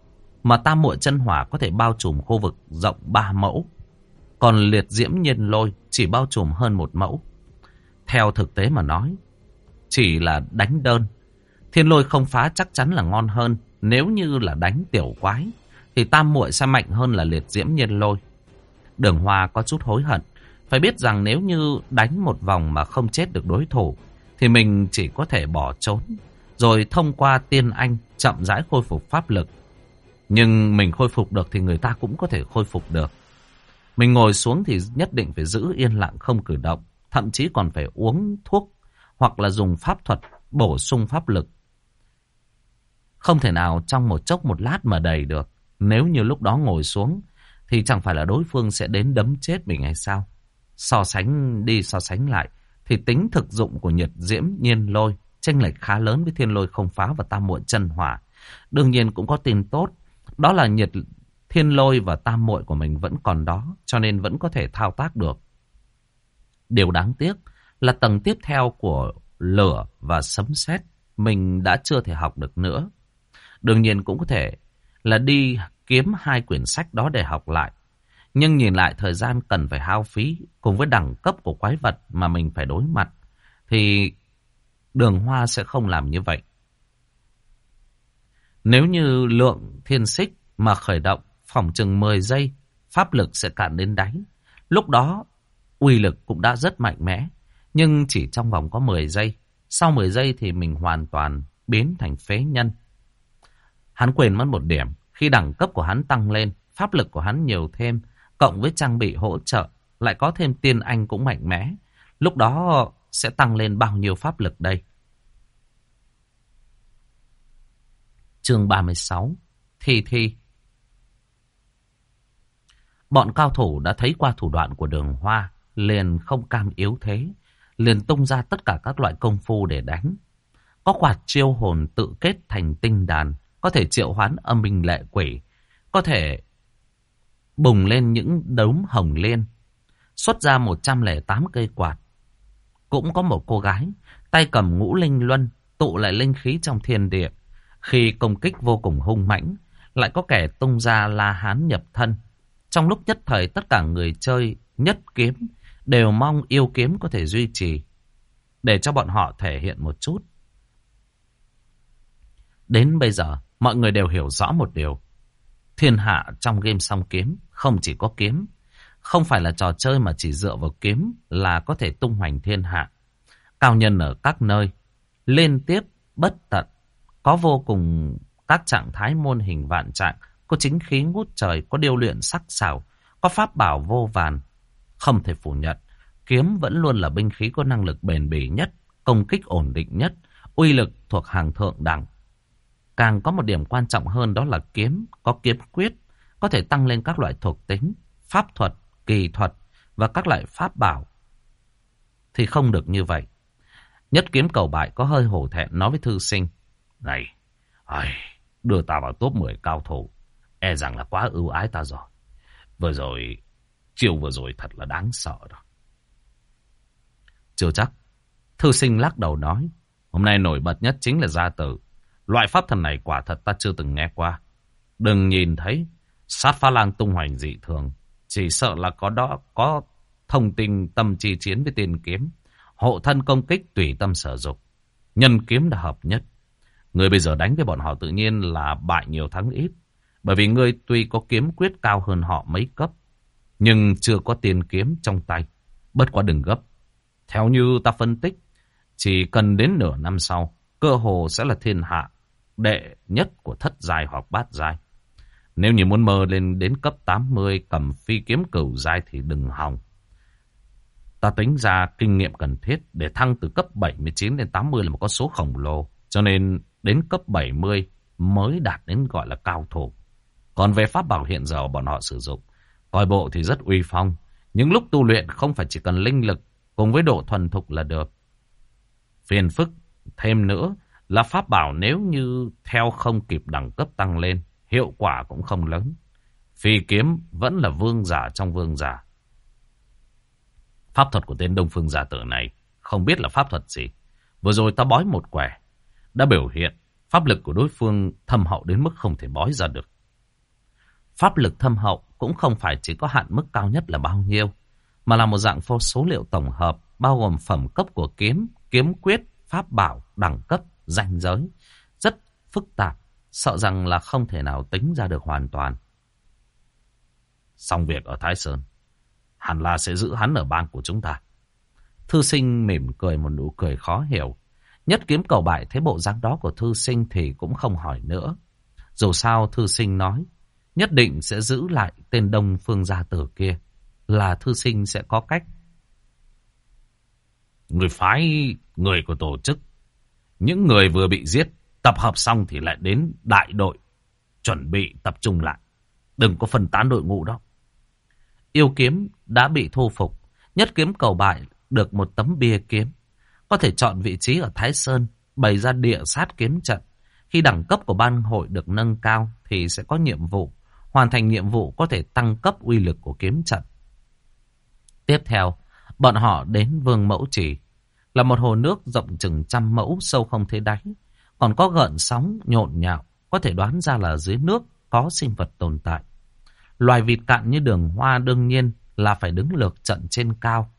mà tam muội chân hỏa có thể bao trùm khu vực rộng 3 mẫu, còn liệt diễm nhiên lôi chỉ bao trùm hơn một mẫu. Theo thực tế mà nói, chỉ là đánh đơn, thiên lôi không phá chắc chắn là ngon hơn, nếu như là đánh tiểu quái, thì tam muội sẽ mạnh hơn là liệt diễm nhiên lôi. Đường Hoa có chút hối hận, phải biết rằng nếu như đánh một vòng mà không chết được đối thủ, thì mình chỉ có thể bỏ trốn rồi thông qua tiên anh chậm rãi khôi phục pháp lực. Nhưng mình khôi phục được thì người ta cũng có thể khôi phục được. Mình ngồi xuống thì nhất định phải giữ yên lặng không cử động, thậm chí còn phải uống thuốc hoặc là dùng pháp thuật bổ sung pháp lực. Không thể nào trong một chốc một lát mà đầy được. Nếu như lúc đó ngồi xuống thì chẳng phải là đối phương sẽ đến đấm chết mình hay sao? So sánh đi so sánh lại thì tính thực dụng của nhiệt diễm nhiên lôi chênh lệch khá lớn với thiên lôi không phá và tam muội chân hỏa. Đương nhiên cũng có tin tốt, đó là nhiệt thiên lôi và tam muội của mình vẫn còn đó, cho nên vẫn có thể thao tác được. Điều đáng tiếc là tầng tiếp theo của lửa và sấm sét mình đã chưa thể học được nữa. Đương nhiên cũng có thể là đi kiếm hai quyển sách đó để học lại. Nhưng nhìn lại thời gian cần phải hao phí cùng với đẳng cấp của quái vật mà mình phải đối mặt thì đường hoa sẽ không làm như vậy. Nếu như lượng thiên xích mà khởi động phòng chừng 10 giây, pháp lực sẽ cạn đến đáy. Lúc đó, uy lực cũng đã rất mạnh mẽ, nhưng chỉ trong vòng có 10 giây. Sau 10 giây thì mình hoàn toàn biến thành phế nhân. Hắn quên mất một điểm, khi đẳng cấp của hắn tăng lên, pháp lực của hắn nhiều thêm, cộng với trang bị hỗ trợ, lại có thêm tiên anh cũng mạnh mẽ. Lúc đó sẽ tăng lên bao nhiêu pháp lực đây? Chương 36 Thi Thi Bọn cao thủ đã thấy qua thủ đoạn của đường hoa, liền không cam yếu thế, liền tung ra tất cả các loại công phu để đánh. Có quạt chiêu hồn tự kết thành tinh đàn, có thể triệu hoán âm minh lệ quỷ, có thể bùng lên những đốm hồng liên, xuất ra 108 cây quạt. Cũng có một cô gái, tay cầm ngũ linh luân, tụ lại linh khí trong thiên địa. Khi công kích vô cùng hung mãnh, lại có kẻ tung ra la hán nhập thân. Trong lúc nhất thời tất cả người chơi nhất kiếm đều mong yêu kiếm có thể duy trì để cho bọn họ thể hiện một chút. Đến bây giờ, mọi người đều hiểu rõ một điều. Thiên hạ trong game song kiếm không chỉ có kiếm, không phải là trò chơi mà chỉ dựa vào kiếm là có thể tung hoành thiên hạ. Cao nhân ở các nơi, liên tiếp, bất tận, có vô cùng các trạng thái môn hình vạn trạng, có chính khí ngút trời, có điêu luyện sắc sảo, có pháp bảo vô vàn. Không thể phủ nhận, kiếm vẫn luôn là binh khí có năng lực bền bỉ nhất, công kích ổn định nhất, uy lực thuộc hàng thượng đẳng. Càng có một điểm quan trọng hơn đó là kiếm, có kiếm quyết, có thể tăng lên các loại thuộc tính, pháp thuật, kỳ thuật và các loại pháp bảo. Thì không được như vậy. Nhất kiếm cầu bại có hơi hổ thẹn nói với thư sinh. Này, ai, đưa ta vào top 10 cao thủ. E rằng là quá ưu ái ta rồi. Vừa rồi, chiều vừa rồi thật là đáng sợ đó. Chưa chắc. Thư sinh lắc đầu nói. Hôm nay nổi bật nhất chính là gia tử. Loại pháp thần này quả thật ta chưa từng nghe qua. Đừng nhìn thấy sát pha lang tung hoành dị thường. Chỉ sợ là có đó có thông tin tâm chi chiến với tiền kiếm. Hộ thân công kích tùy tâm sở dục. Nhân kiếm đã hợp nhất. Người bây giờ đánh với bọn họ tự nhiên là bại nhiều thắng ít. Bởi vì người tuy có kiếm quyết cao hơn họ mấy cấp. Nhưng chưa có tiền kiếm trong tay. Bất quá đừng gấp. Theo như ta phân tích. Chỉ cần đến nửa năm sau. Cơ hồ sẽ là thiên hạ đệ nhất của thất giai hoặc bát giai. Nếu như muốn mơ lên đến cấp 80 cầm phi kiếm cửu giai thì đừng hòng. Ta tính ra kinh nghiệm cần thiết để thăng từ cấp 79 đến 80 là một con số khổng lồ. Cho nên đến cấp 70 mới đạt đến gọi là cao thủ. Còn về pháp bảo hiện giờ bọn họ sử dụng, coi bộ thì rất uy phong. Những lúc tu luyện không phải chỉ cần linh lực cùng với độ thuần thục là được. Phiền phức thêm nữa là pháp bảo nếu như theo không kịp đẳng cấp tăng lên, hiệu quả cũng không lớn. Phi kiếm vẫn là vương giả trong vương giả. Pháp thuật của tên Đông Phương giả tử này không biết là pháp thuật gì. Vừa rồi ta bói một quẻ, đã biểu hiện pháp lực của đối phương thâm hậu đến mức không thể bói ra được. Pháp lực thâm hậu cũng không phải chỉ có hạn mức cao nhất là bao nhiêu, mà là một dạng phô số liệu tổng hợp bao gồm phẩm cấp của kiếm, kiếm quyết, pháp bảo, đẳng cấp, danh giới. Rất phức tạp, sợ rằng là không thể nào tính ra được hoàn toàn. Xong việc ở Thái Sơn, hẳn là sẽ giữ hắn ở bang của chúng ta. Thư sinh mỉm cười một nụ cười khó hiểu. Nhất kiếm cầu bại thấy bộ dáng đó của thư sinh thì cũng không hỏi nữa. Dù sao thư sinh nói, nhất định sẽ giữ lại tên đông phương gia tử kia. Là thư sinh sẽ có cách. Người phái người của tổ chức những người vừa bị giết, tập hợp xong thì lại đến đại đội, chuẩn bị tập trung lại. Đừng có phân tán đội ngũ đó. Yêu kiếm đã bị thu phục, nhất kiếm cầu bại được một tấm bia kiếm. Có thể chọn vị trí ở Thái Sơn, bày ra địa sát kiếm trận. Khi đẳng cấp của ban hội được nâng cao thì sẽ có nhiệm vụ. Hoàn thành nhiệm vụ có thể tăng cấp uy lực của kiếm trận. Tiếp theo, bọn họ đến Vương Mẫu Trì là một hồ nước rộng chừng trăm mẫu sâu không thấy đáy. Còn có gợn sóng nhộn nhạo, có thể đoán ra là dưới nước có sinh vật tồn tại. Loài vịt cạn như đường hoa đương nhiên là phải đứng lược trận trên cao.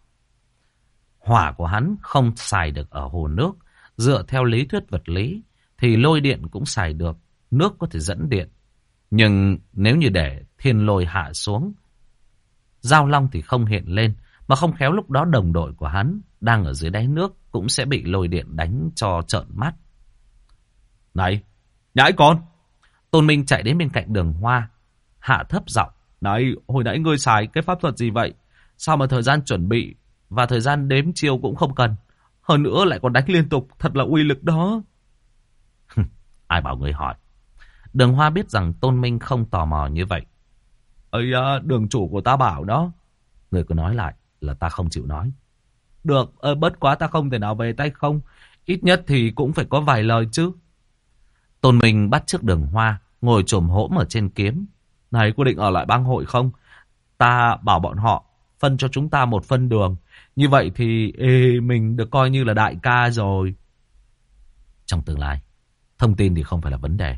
Hỏa của hắn không xài được ở hồ nước. Dựa theo lý thuyết vật lý thì lôi điện cũng xài được. Nước có thể dẫn điện. Nhưng nếu như để thiên lôi hạ xuống, giao long thì không hiện lên. Mà không khéo lúc đó đồng đội của hắn đang ở dưới đáy nước cũng sẽ bị lôi điện đánh cho trợn mắt. Này, nhãi con! Tôn Minh chạy đến bên cạnh đường hoa, hạ thấp giọng. Này, hồi nãy ngươi xài cái pháp thuật gì vậy? Sao mà thời gian chuẩn bị và thời gian đếm chiêu cũng không cần? Hơn nữa lại còn đánh liên tục, thật là uy lực đó. Ai bảo người hỏi? Đường Hoa biết rằng Tôn Minh không tò mò như vậy. Ây à, đường chủ của ta bảo đó. Người cứ nói lại là ta không chịu nói. Được, ơi, bất quá ta không thể nào về tay không. Ít nhất thì cũng phải có vài lời chứ. Tôn Minh bắt trước đường hoa, ngồi trồm hỗm ở trên kiếm. Này, có định ở lại bang hội không? Ta bảo bọn họ phân cho chúng ta một phân đường. Như vậy thì ê, mình được coi như là đại ca rồi. Trong tương lai, thông tin thì không phải là vấn đề.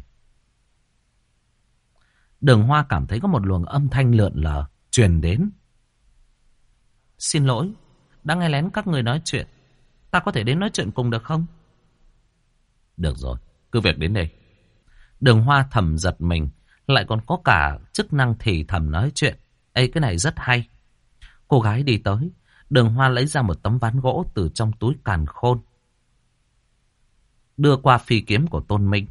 Đường Hoa cảm thấy có một luồng âm thanh lượn lờ truyền đến. Xin lỗi, đang nghe lén các người nói chuyện. Ta có thể đến nói chuyện cùng được không? Được rồi, cứ việc đến đây. Đường Hoa thầm giật mình, lại còn có cả chức năng thì thầm nói chuyện. Ê, cái này rất hay. Cô gái đi tới, đường Hoa lấy ra một tấm ván gỗ từ trong túi càn khôn. Đưa qua phi kiếm của Tôn Minh.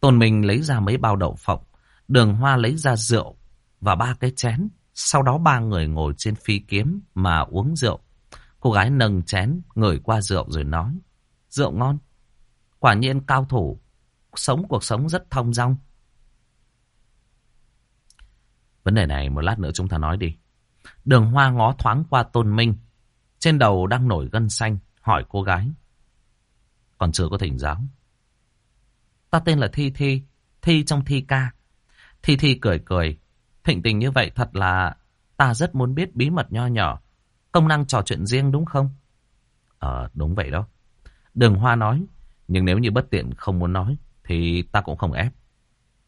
Tôn Minh lấy ra mấy bao đậu phộng. Đường Hoa lấy ra rượu và ba cái chén. Sau đó ba người ngồi trên phi kiếm mà uống rượu. Cô gái nâng chén, ngửi qua rượu rồi nói. Rượu ngon. Quả nhiên cao thủ, sống cuộc sống rất thông dong. Vấn đề này một lát nữa chúng ta nói đi. Đường Hoa ngó thoáng qua Tôn Minh. Trên đầu đang nổi gân xanh, hỏi cô gái. Còn chưa có thỉnh giáo. Ta tên là Thi Thi, Thi trong Thi ca. Thi Thi cười cười. Thịnh tình như vậy thật là ta rất muốn biết bí mật nho nhỏ. Công năng trò chuyện riêng đúng không? Ờ, đúng vậy đó. Đường Hoa nói, nhưng nếu như bất tiện không muốn nói, thì ta cũng không ép.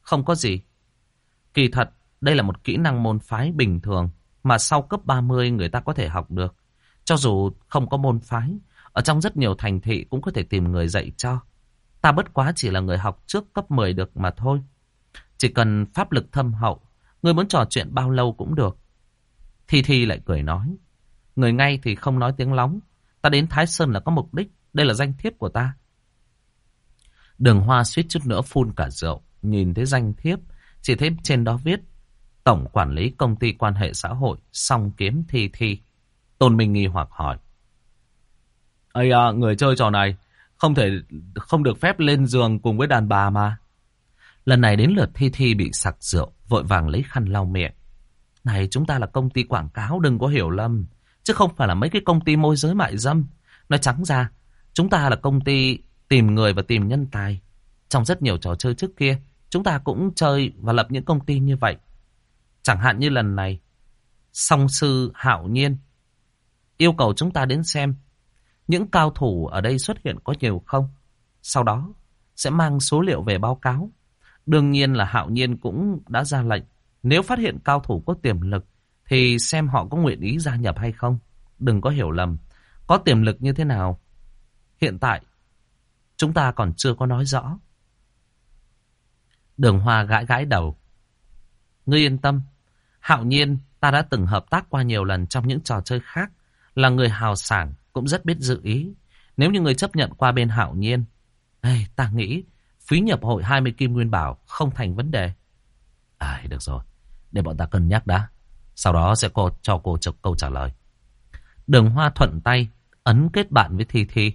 Không có gì. Kỳ thật, đây là một kỹ năng môn phái bình thường mà sau cấp 30 người ta có thể học được. Cho dù không có môn phái, ở trong rất nhiều thành thị cũng có thể tìm người dạy cho. Ta bất quá chỉ là người học trước cấp 10 được mà thôi. Chỉ cần pháp lực thâm hậu, người muốn trò chuyện bao lâu cũng được. Thi Thi lại cười nói. Người ngay thì không nói tiếng lóng. Ta đến Thái Sơn là có mục đích. Đây là danh thiếp của ta. Đường hoa suýt chút nữa phun cả rượu. Nhìn thấy danh thiếp. Chỉ thấy trên đó viết. Tổng quản lý công ty quan hệ xã hội. Song kiếm thi thi. Tôn Minh nghi hoặc hỏi. Ây à, người chơi trò này. Không thể không được phép lên giường cùng với đàn bà mà. Lần này đến lượt Thi Thi bị sặc rượu, vội vàng lấy khăn lau miệng. Này chúng ta là công ty quảng cáo đừng có hiểu lầm. Chứ không phải là mấy cái công ty môi giới mại dâm. Nói trắng ra, chúng ta là công ty tìm người và tìm nhân tài. Trong rất nhiều trò chơi trước kia, chúng ta cũng chơi và lập những công ty như vậy. Chẳng hạn như lần này, song sư hạo nhiên yêu cầu chúng ta đến xem những cao thủ ở đây xuất hiện có nhiều không. Sau đó, sẽ mang số liệu về báo cáo. Đương nhiên là hạo nhiên cũng đã ra lệnh. Nếu phát hiện cao thủ có tiềm lực, thì xem họ có nguyện ý gia nhập hay không. Đừng có hiểu lầm. Có tiềm lực như thế nào? Hiện tại, chúng ta còn chưa có nói rõ. Đường Hoa gãi gãi đầu. Ngươi yên tâm. Hạo nhiên, ta đã từng hợp tác qua nhiều lần trong những trò chơi khác. Là người hào sảng, cũng rất biết dự ý. Nếu như người chấp nhận qua bên Hạo nhiên, ê, ta nghĩ phí nhập hội 20 kim nguyên bảo không thành vấn đề. À, được rồi. Để bọn ta cân nhắc đã. Sau đó sẽ cô, cho cô trực câu trả lời. Đường Hoa thuận tay, ấn kết bạn với Thi Thi.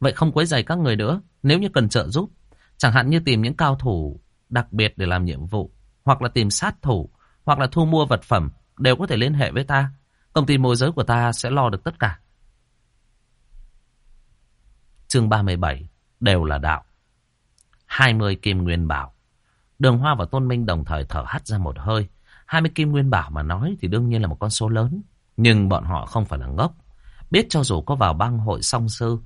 Vậy không quấy rầy các người nữa, nếu như cần trợ giúp. Chẳng hạn như tìm những cao thủ đặc biệt để làm nhiệm vụ, hoặc là tìm sát thủ, hoặc là thu mua vật phẩm, đều có thể liên hệ với ta. Công ty môi giới của ta sẽ lo được tất cả. Chương 37 đều là đạo. 20 kim nguyên bảo. Đường Hoa và Tôn Minh đồng thời thở hắt ra một hơi. 20 kim nguyên bảo mà nói thì đương nhiên là một con số lớn. Nhưng bọn họ không phải là ngốc. Biết cho dù có vào bang hội song sư,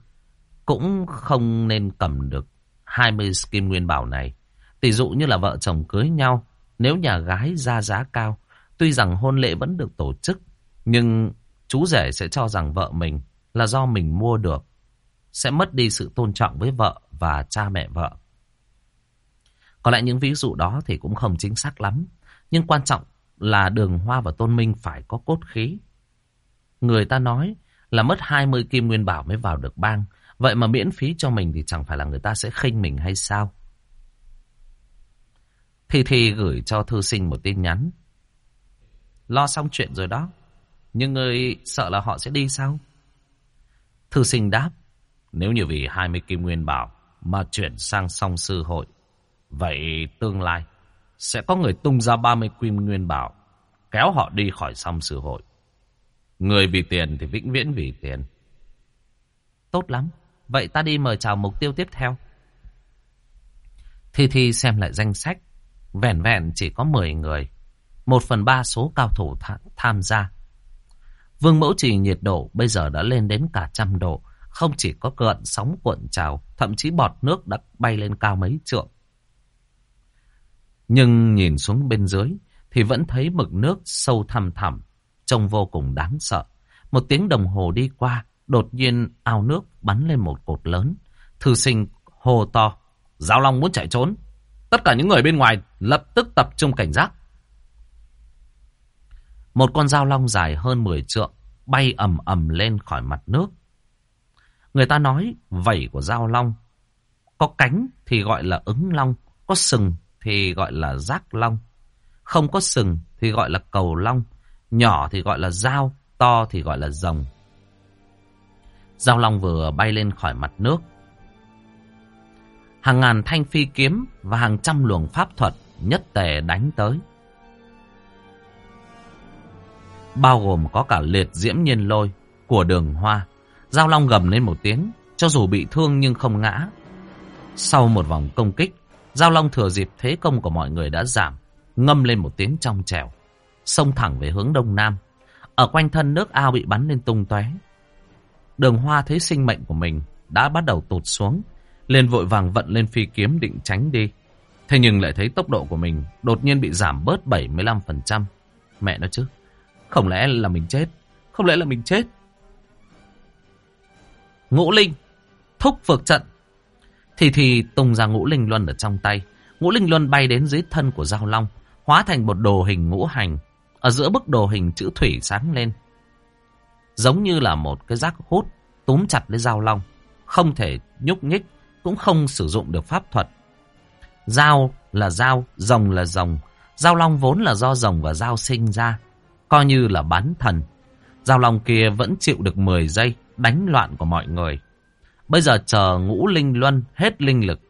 cũng không nên cầm được 20 kim nguyên bảo này. Tỷ dụ như là vợ chồng cưới nhau, nếu nhà gái ra giá cao, tuy rằng hôn lễ vẫn được tổ chức, nhưng chú rể sẽ cho rằng vợ mình là do mình mua được, sẽ mất đi sự tôn trọng với vợ và cha mẹ vợ. Có lẽ những ví dụ đó thì cũng không chính xác lắm, nhưng quan trọng là đường hoa và tôn minh phải có cốt khí. Người ta nói là mất 20 kim nguyên bảo mới vào được bang, vậy mà miễn phí cho mình thì chẳng phải là người ta sẽ khinh mình hay sao? Thì thì gửi cho thư sinh một tin nhắn. Lo xong chuyện rồi đó. Nhưng người sợ là họ sẽ đi sao? Thư sinh đáp. Nếu như vì 20 kim nguyên bảo mà chuyển sang song sư hội. Vậy tương lai sẽ có người tung ra 30 kim nguyên bảo, kéo họ đi khỏi song sư hội. Người vì tiền thì vĩnh viễn vì tiền. Tốt lắm, vậy ta đi mời chào mục tiêu tiếp theo. Thi Thi xem lại danh sách, vẻn vẹn chỉ có 10 người, một phần ba số cao thủ th tham gia. Vương mẫu trì nhiệt độ bây giờ đã lên đến cả trăm độ, không chỉ có cơn sóng cuộn trào, thậm chí bọt nước đã bay lên cao mấy trượng. Nhưng nhìn xuống bên dưới thì vẫn thấy mực nước sâu thăm thẳm, trông vô cùng đáng sợ. Một tiếng đồng hồ đi qua, đột nhiên ao nước bắn lên một cột lớn. Thư sinh hô to, Giao Long muốn chạy trốn. Tất cả những người bên ngoài lập tức tập trung cảnh giác. Một con dao long dài hơn 10 trượng bay ầm ầm lên khỏi mặt nước. Người ta nói vảy của dao long có cánh thì gọi là ứng long, có sừng thì gọi là giác long, không có sừng thì gọi là cầu long, nhỏ thì gọi là dao, to thì gọi là rồng. Dao long vừa bay lên khỏi mặt nước. Hàng ngàn thanh phi kiếm và hàng trăm luồng pháp thuật nhất tề đánh tới bao gồm có cả liệt diễm nhiên lôi của đường hoa. Giao Long gầm lên một tiếng, cho dù bị thương nhưng không ngã. Sau một vòng công kích, Giao Long thừa dịp thế công của mọi người đã giảm, ngâm lên một tiếng trong trèo, xông thẳng về hướng đông nam. Ở quanh thân nước ao bị bắn lên tung tóe. Đường hoa thấy sinh mệnh của mình đã bắt đầu tụt xuống, liền vội vàng vận lên phi kiếm định tránh đi. Thế nhưng lại thấy tốc độ của mình đột nhiên bị giảm bớt 75%. Mẹ nó chứ, không lẽ là mình chết? Không lẽ là mình chết? Ngũ Linh, thúc phược trận. Thì thì tung ra ngũ linh luân ở trong tay. Ngũ linh luân bay đến dưới thân của Giao Long, hóa thành một đồ hình ngũ hành. Ở giữa bức đồ hình chữ thủy sáng lên. Giống như là một cái rác hút túm chặt lấy Giao Long. Không thể nhúc nhích, cũng không sử dụng được pháp thuật. Dao là dao, rồng là rồng. Giao Long vốn là do rồng và dao sinh ra coi như là bán thần. Giao long kia vẫn chịu được 10 giây đánh loạn của mọi người. Bây giờ chờ ngũ linh luân hết linh lực.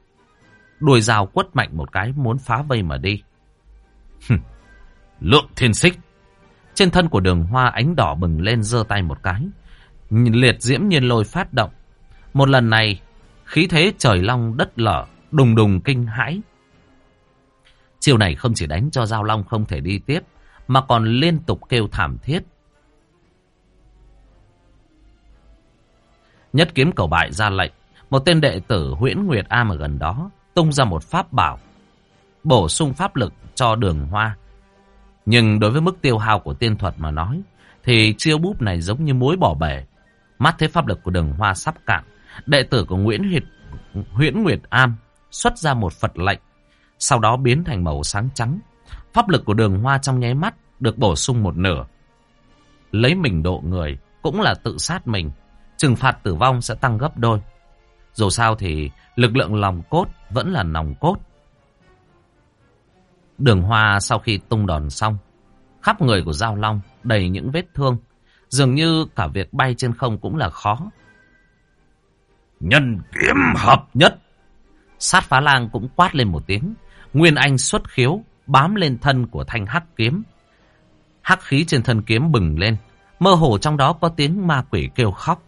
Đuổi rào quất mạnh một cái muốn phá vây mà đi. Lượng thiên xích. Trên thân của đường hoa ánh đỏ bừng lên giơ tay một cái. Liệt diễm nhiên lôi phát động. Một lần này, khí thế trời long đất lở, đùng đùng kinh hãi. Chiều này không chỉ đánh cho Giao Long không thể đi tiếp, mà còn liên tục kêu thảm thiết. Nhất kiếm cầu bại ra lệnh, một tên đệ tử huyễn Nguyệt Am ở gần đó tung ra một pháp bảo, bổ sung pháp lực cho đường hoa. Nhưng đối với mức tiêu hao của tiên thuật mà nói, thì chiêu búp này giống như muối bỏ bể. Mắt thấy pháp lực của đường hoa sắp cạn, đệ tử của Nguyễn Huyệt, huyễn Nguyệt Am xuất ra một Phật lệnh, sau đó biến thành màu sáng trắng, Pháp lực của đường hoa trong nháy mắt được bổ sung một nửa. Lấy mình độ người cũng là tự sát mình. Trừng phạt tử vong sẽ tăng gấp đôi. Dù sao thì lực lượng lòng cốt vẫn là nòng cốt. Đường hoa sau khi tung đòn xong, khắp người của Giao Long đầy những vết thương. Dường như cả việc bay trên không cũng là khó. Nhân kiếm hợp nhất. Sát phá lang cũng quát lên một tiếng. Nguyên Anh xuất khiếu, bám lên thân của thanh hắc kiếm. Hắc khí trên thân kiếm bừng lên, mơ hồ trong đó có tiếng ma quỷ kêu khóc.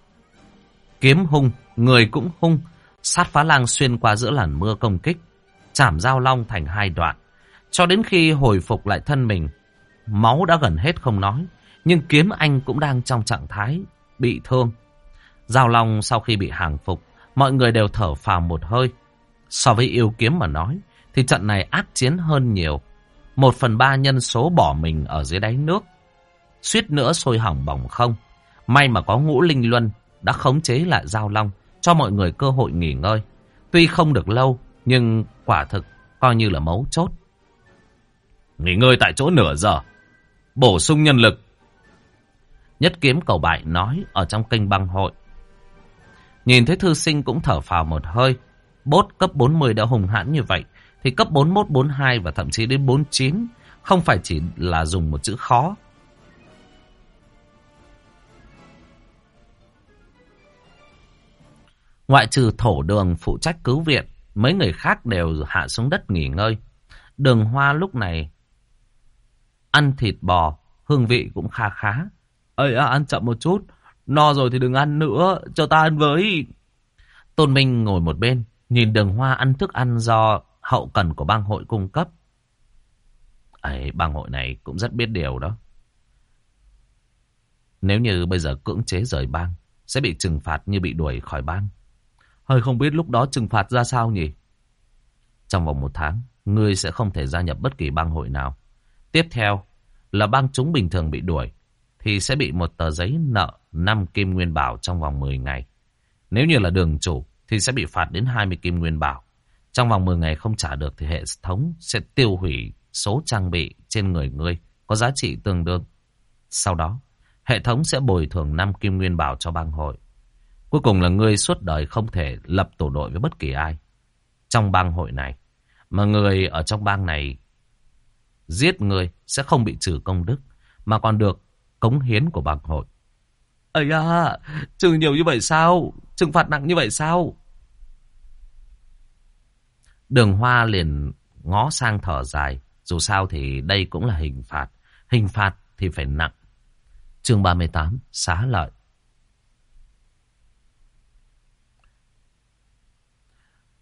Kiếm hung, người cũng hung, sát phá lang xuyên qua giữa làn mưa công kích, chảm dao long thành hai đoạn. Cho đến khi hồi phục lại thân mình, máu đã gần hết không nói, nhưng kiếm anh cũng đang trong trạng thái bị thương. Giao long sau khi bị hàng phục, mọi người đều thở phào một hơi. So với yêu kiếm mà nói, thì trận này ác chiến hơn nhiều. Một phần ba nhân số bỏ mình ở dưới đáy nước. Suýt nữa sôi hỏng bỏng không. May mà có ngũ linh luân đã khống chế lại giao long cho mọi người cơ hội nghỉ ngơi. Tuy không được lâu nhưng quả thực coi như là mấu chốt. Nghỉ ngơi tại chỗ nửa giờ. Bổ sung nhân lực. Nhất kiếm cầu bại nói ở trong kênh băng hội. Nhìn thấy thư sinh cũng thở phào một hơi. Bốt cấp 40 đã hùng hãn như vậy thì cấp 41, 42 và thậm chí đến 49 không phải chỉ là dùng một chữ khó. Ngoại trừ thổ đường phụ trách cứu viện, mấy người khác đều hạ xuống đất nghỉ ngơi. Đường hoa lúc này ăn thịt bò, hương vị cũng kha khá. Ây à, ăn chậm một chút, no rồi thì đừng ăn nữa, cho ta ăn với. Tôn Minh ngồi một bên, nhìn đường hoa ăn thức ăn do hậu cần của bang hội cung cấp. Ấy, bang hội này cũng rất biết điều đó. Nếu như bây giờ cưỡng chế rời bang, sẽ bị trừng phạt như bị đuổi khỏi bang. Hơi không biết lúc đó trừng phạt ra sao nhỉ? Trong vòng một tháng, ngươi sẽ không thể gia nhập bất kỳ bang hội nào. Tiếp theo là bang chúng bình thường bị đuổi, thì sẽ bị một tờ giấy nợ 5 kim nguyên bảo trong vòng 10 ngày. Nếu như là đường chủ, thì sẽ bị phạt đến 20 kim nguyên bảo. Trong vòng 10 ngày không trả được thì hệ thống sẽ tiêu hủy số trang bị trên người ngươi có giá trị tương đương. Sau đó, hệ thống sẽ bồi thường 5 kim nguyên bảo cho bang hội. Cuối cùng là ngươi suốt đời không thể lập tổ đội với bất kỳ ai. Trong bang hội này, mà người ở trong bang này giết người sẽ không bị trừ công đức, mà còn được cống hiến của bang hội. Ây à, trừ nhiều như vậy sao? Trừng phạt nặng như vậy sao? Đường Hoa liền ngó sang thở dài. Dù sao thì đây cũng là hình phạt. Hình phạt thì phải nặng. Chương 38, xá lợi.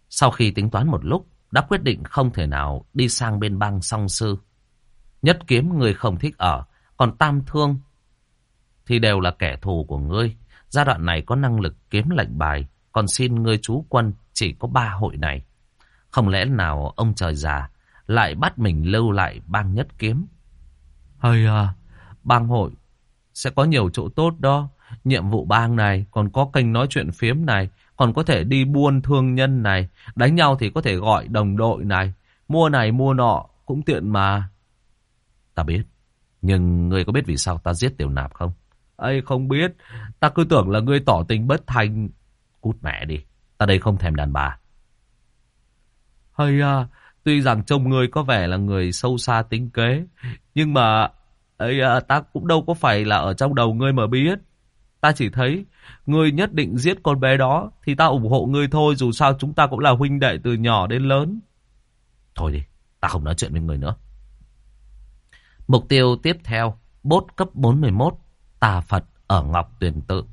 Sau khi tính toán một lúc, đã quyết định không thể nào đi sang bên bang song sư. Nhất kiếm người không thích ở, còn tam thương thì đều là kẻ thù của ngươi. Giai đoạn này có năng lực kiếm lệnh bài, còn xin ngươi chú quân chỉ có ba hội này. Không lẽ nào ông trời già lại bắt mình lưu lại bang nhất kiếm? Hay à, bang hội sẽ có nhiều chỗ tốt đó. Nhiệm vụ bang này, còn có kênh nói chuyện phiếm này, còn có thể đi buôn thương nhân này, đánh nhau thì có thể gọi đồng đội này, mua này mua nọ, cũng tiện mà. Ta biết, nhưng ngươi có biết vì sao ta giết tiểu nạp không? ấy không biết, ta cứ tưởng là ngươi tỏ tình bất thành. Cút mẹ đi, ta đây không thèm đàn bà. Hay à, tuy rằng trông ngươi có vẻ là người sâu xa tính kế, nhưng mà ấy à, ta cũng đâu có phải là ở trong đầu ngươi mà biết. Ta chỉ thấy ngươi nhất định giết con bé đó thì ta ủng hộ ngươi thôi, dù sao chúng ta cũng là huynh đệ từ nhỏ đến lớn. Thôi đi, ta không nói chuyện với người nữa. Mục tiêu tiếp theo, bốt cấp 41, tà Phật ở Ngọc Tuyền Tự.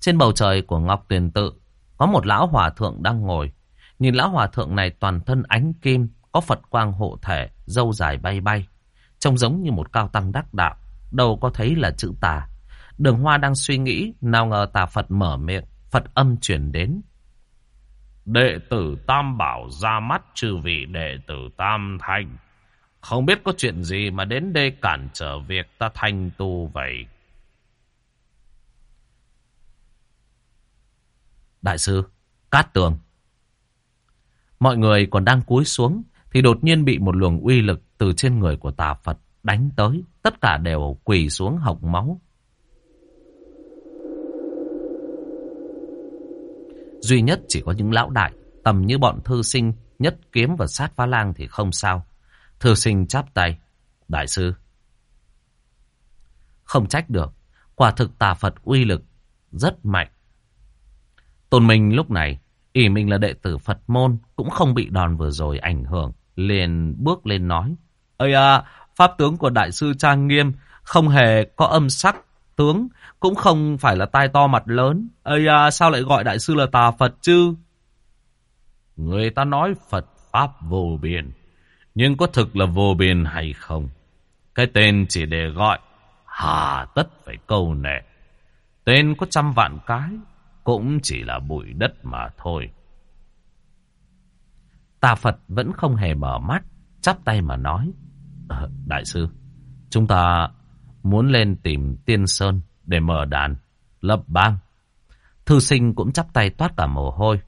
Trên bầu trời của Ngọc Tuyền Tự, có một lão hòa thượng đang ngồi. Nhìn lão hòa thượng này toàn thân ánh kim, có Phật quang hộ thể, dâu dài bay bay. Trông giống như một cao tăng đắc đạo, đâu có thấy là chữ tà. Đường Hoa đang suy nghĩ, nào ngờ tà Phật mở miệng, Phật âm chuyển đến. Đệ tử Tam Bảo ra mắt trừ vị đệ tử Tam Thanh. Không biết có chuyện gì mà đến đây cản trở việc ta thanh tu vậy. Đại sư, cát tường. Mọi người còn đang cúi xuống thì đột nhiên bị một luồng uy lực từ trên người của tà Phật đánh tới. Tất cả đều quỳ xuống hộc máu. Duy nhất chỉ có những lão đại, tầm như bọn thư sinh, nhất kiếm và sát phá lang thì không sao. Thư sinh chắp tay. Đại sư. Không trách được. Quả thực tà Phật uy lực rất mạnh. Tôn Minh lúc này, ỷ mình là đệ tử Phật môn, cũng không bị đòn vừa rồi ảnh hưởng, liền bước lên nói. Ây à, pháp tướng của đại sư Trang Nghiêm không hề có âm sắc tướng, cũng không phải là tai to mặt lớn. Ây à, sao lại gọi đại sư là tà Phật chứ? Người ta nói Phật Pháp vô biên, nhưng có thực là vô biên hay không? Cái tên chỉ để gọi, hà tất phải câu nệ. Tên có trăm vạn cái, cũng chỉ là bụi đất mà thôi. Tà Phật vẫn không hề mở mắt, chắp tay mà nói. À, đại sư, chúng ta muốn lên tìm Tiên Sơn để mở đàn, lập bang. Thư sinh cũng chắp tay toát cả mồ hôi.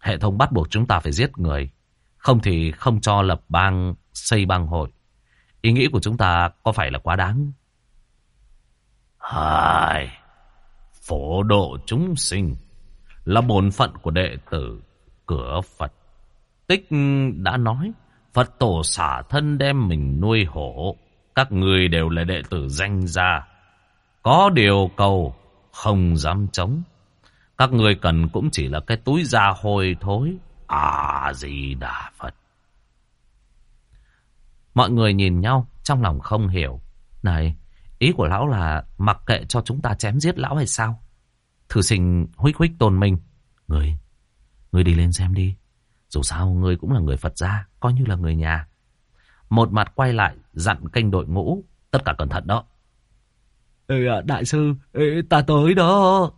Hệ thống bắt buộc chúng ta phải giết người, không thì không cho lập bang, xây bang hội. Ý nghĩ của chúng ta có phải là quá đáng? Hai, phổ độ chúng sinh là bổn phận của đệ tử cửa Phật. Tích đã nói, Phật tổ xả thân đem mình nuôi hổ, các người đều là đệ tử danh gia. Có điều cầu, không dám chống. Các người cần cũng chỉ là cái túi da hôi thối. À gì đà Phật. Mọi người nhìn nhau, trong lòng không hiểu. Này, ý của lão là mặc kệ cho chúng ta chém giết lão hay sao? Thư sinh huých huých tôn minh. Người, người đi lên xem đi. Dù sao, người cũng là người Phật gia, coi như là người nhà. Một mặt quay lại, dặn kênh đội ngũ. Tất cả cẩn thận đó. Ê, đại sư, ê, ta tới đó.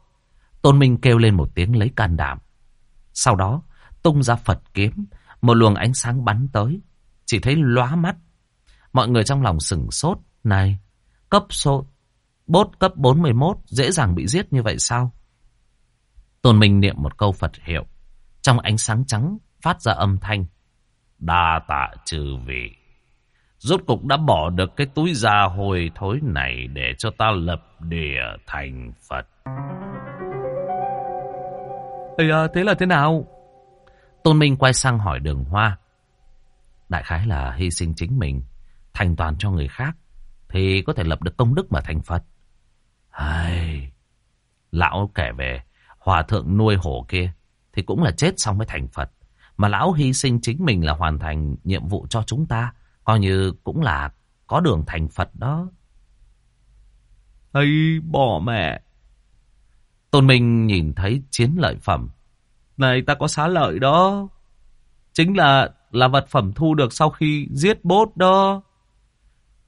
Tôn Minh kêu lên một tiếng lấy can đảm. Sau đó, tung ra Phật kiếm, một luồng ánh sáng bắn tới. Chỉ thấy lóa mắt. Mọi người trong lòng sửng sốt. Này, cấp số bốt cấp 41 dễ dàng bị giết như vậy sao? Tôn Minh niệm một câu Phật hiệu. Trong ánh sáng trắng phát ra âm thanh. Đa tạ trừ vị. Rốt cục đã bỏ được cái túi da hồi thối này để cho ta lập địa thành Phật. Ê à, thế là thế nào? Tôn Minh quay sang hỏi đường hoa. Đại khái là hy sinh chính mình, thành toàn cho người khác, thì có thể lập được công đức mà thành Phật. Ai... Lão kể về hòa thượng nuôi hổ kia, thì cũng là chết xong mới thành Phật. Mà lão hy sinh chính mình là hoàn thành nhiệm vụ cho chúng ta, coi như cũng là có đường thành Phật đó. Ây, bỏ mẹ. Tôn Minh nhìn thấy chiến lợi phẩm. Này, ta có xá lợi đó. Chính là là vật phẩm thu được sau khi giết bốt đó.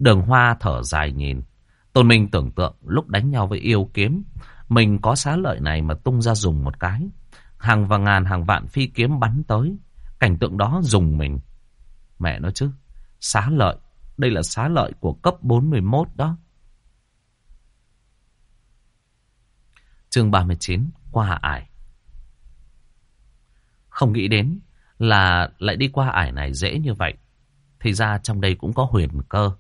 Đường Hoa thở dài nhìn. Tôn Minh tưởng tượng lúc đánh nhau với yêu kiếm, mình có xá lợi này mà tung ra dùng một cái. Hàng và ngàn hàng vạn phi kiếm bắn tới. Cảnh tượng đó dùng mình. Mẹ nói chứ, xá lợi. Đây là xá lợi của cấp 41 đó. Chương 39, qua ải. Không nghĩ đến là lại đi qua ải này dễ như vậy. Thì ra trong đây cũng có huyền cơ.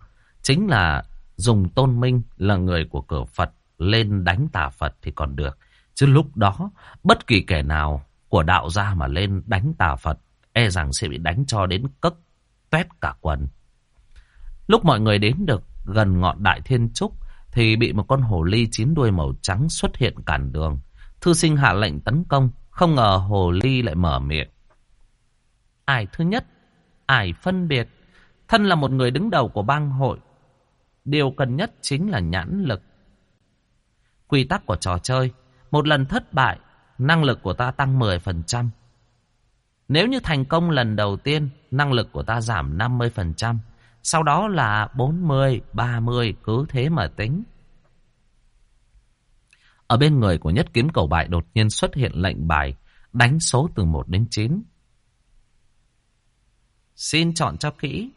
Chính là dùng tôn minh là người của cửa Phật lên đánh tà Phật thì còn được. Chứ lúc đó, bất kỳ kẻ nào của đạo gia mà lên đánh tà Phật, e rằng sẽ bị đánh cho đến cất tuét cả quần. Lúc mọi người đến được gần ngọn đại thiên trúc, thì bị một con hồ ly chín đuôi màu trắng xuất hiện cản đường. Thư sinh hạ lệnh tấn công, không ngờ hồ ly lại mở miệng. ai thứ nhất, ai phân biệt, thân là một người đứng đầu của bang hội. Điều cần nhất chính là nhãn lực. Quy tắc của trò chơi, một lần thất bại, năng lực của ta tăng 10%. Nếu như thành công lần đầu tiên, năng lực của ta giảm 50%. Sau đó là 40, 30, cứ thế mà tính. Ở bên người của nhất kiếm cầu bại đột nhiên xuất hiện lệnh bài, đánh số từ 1 đến 9. Xin chọn cho kỹ.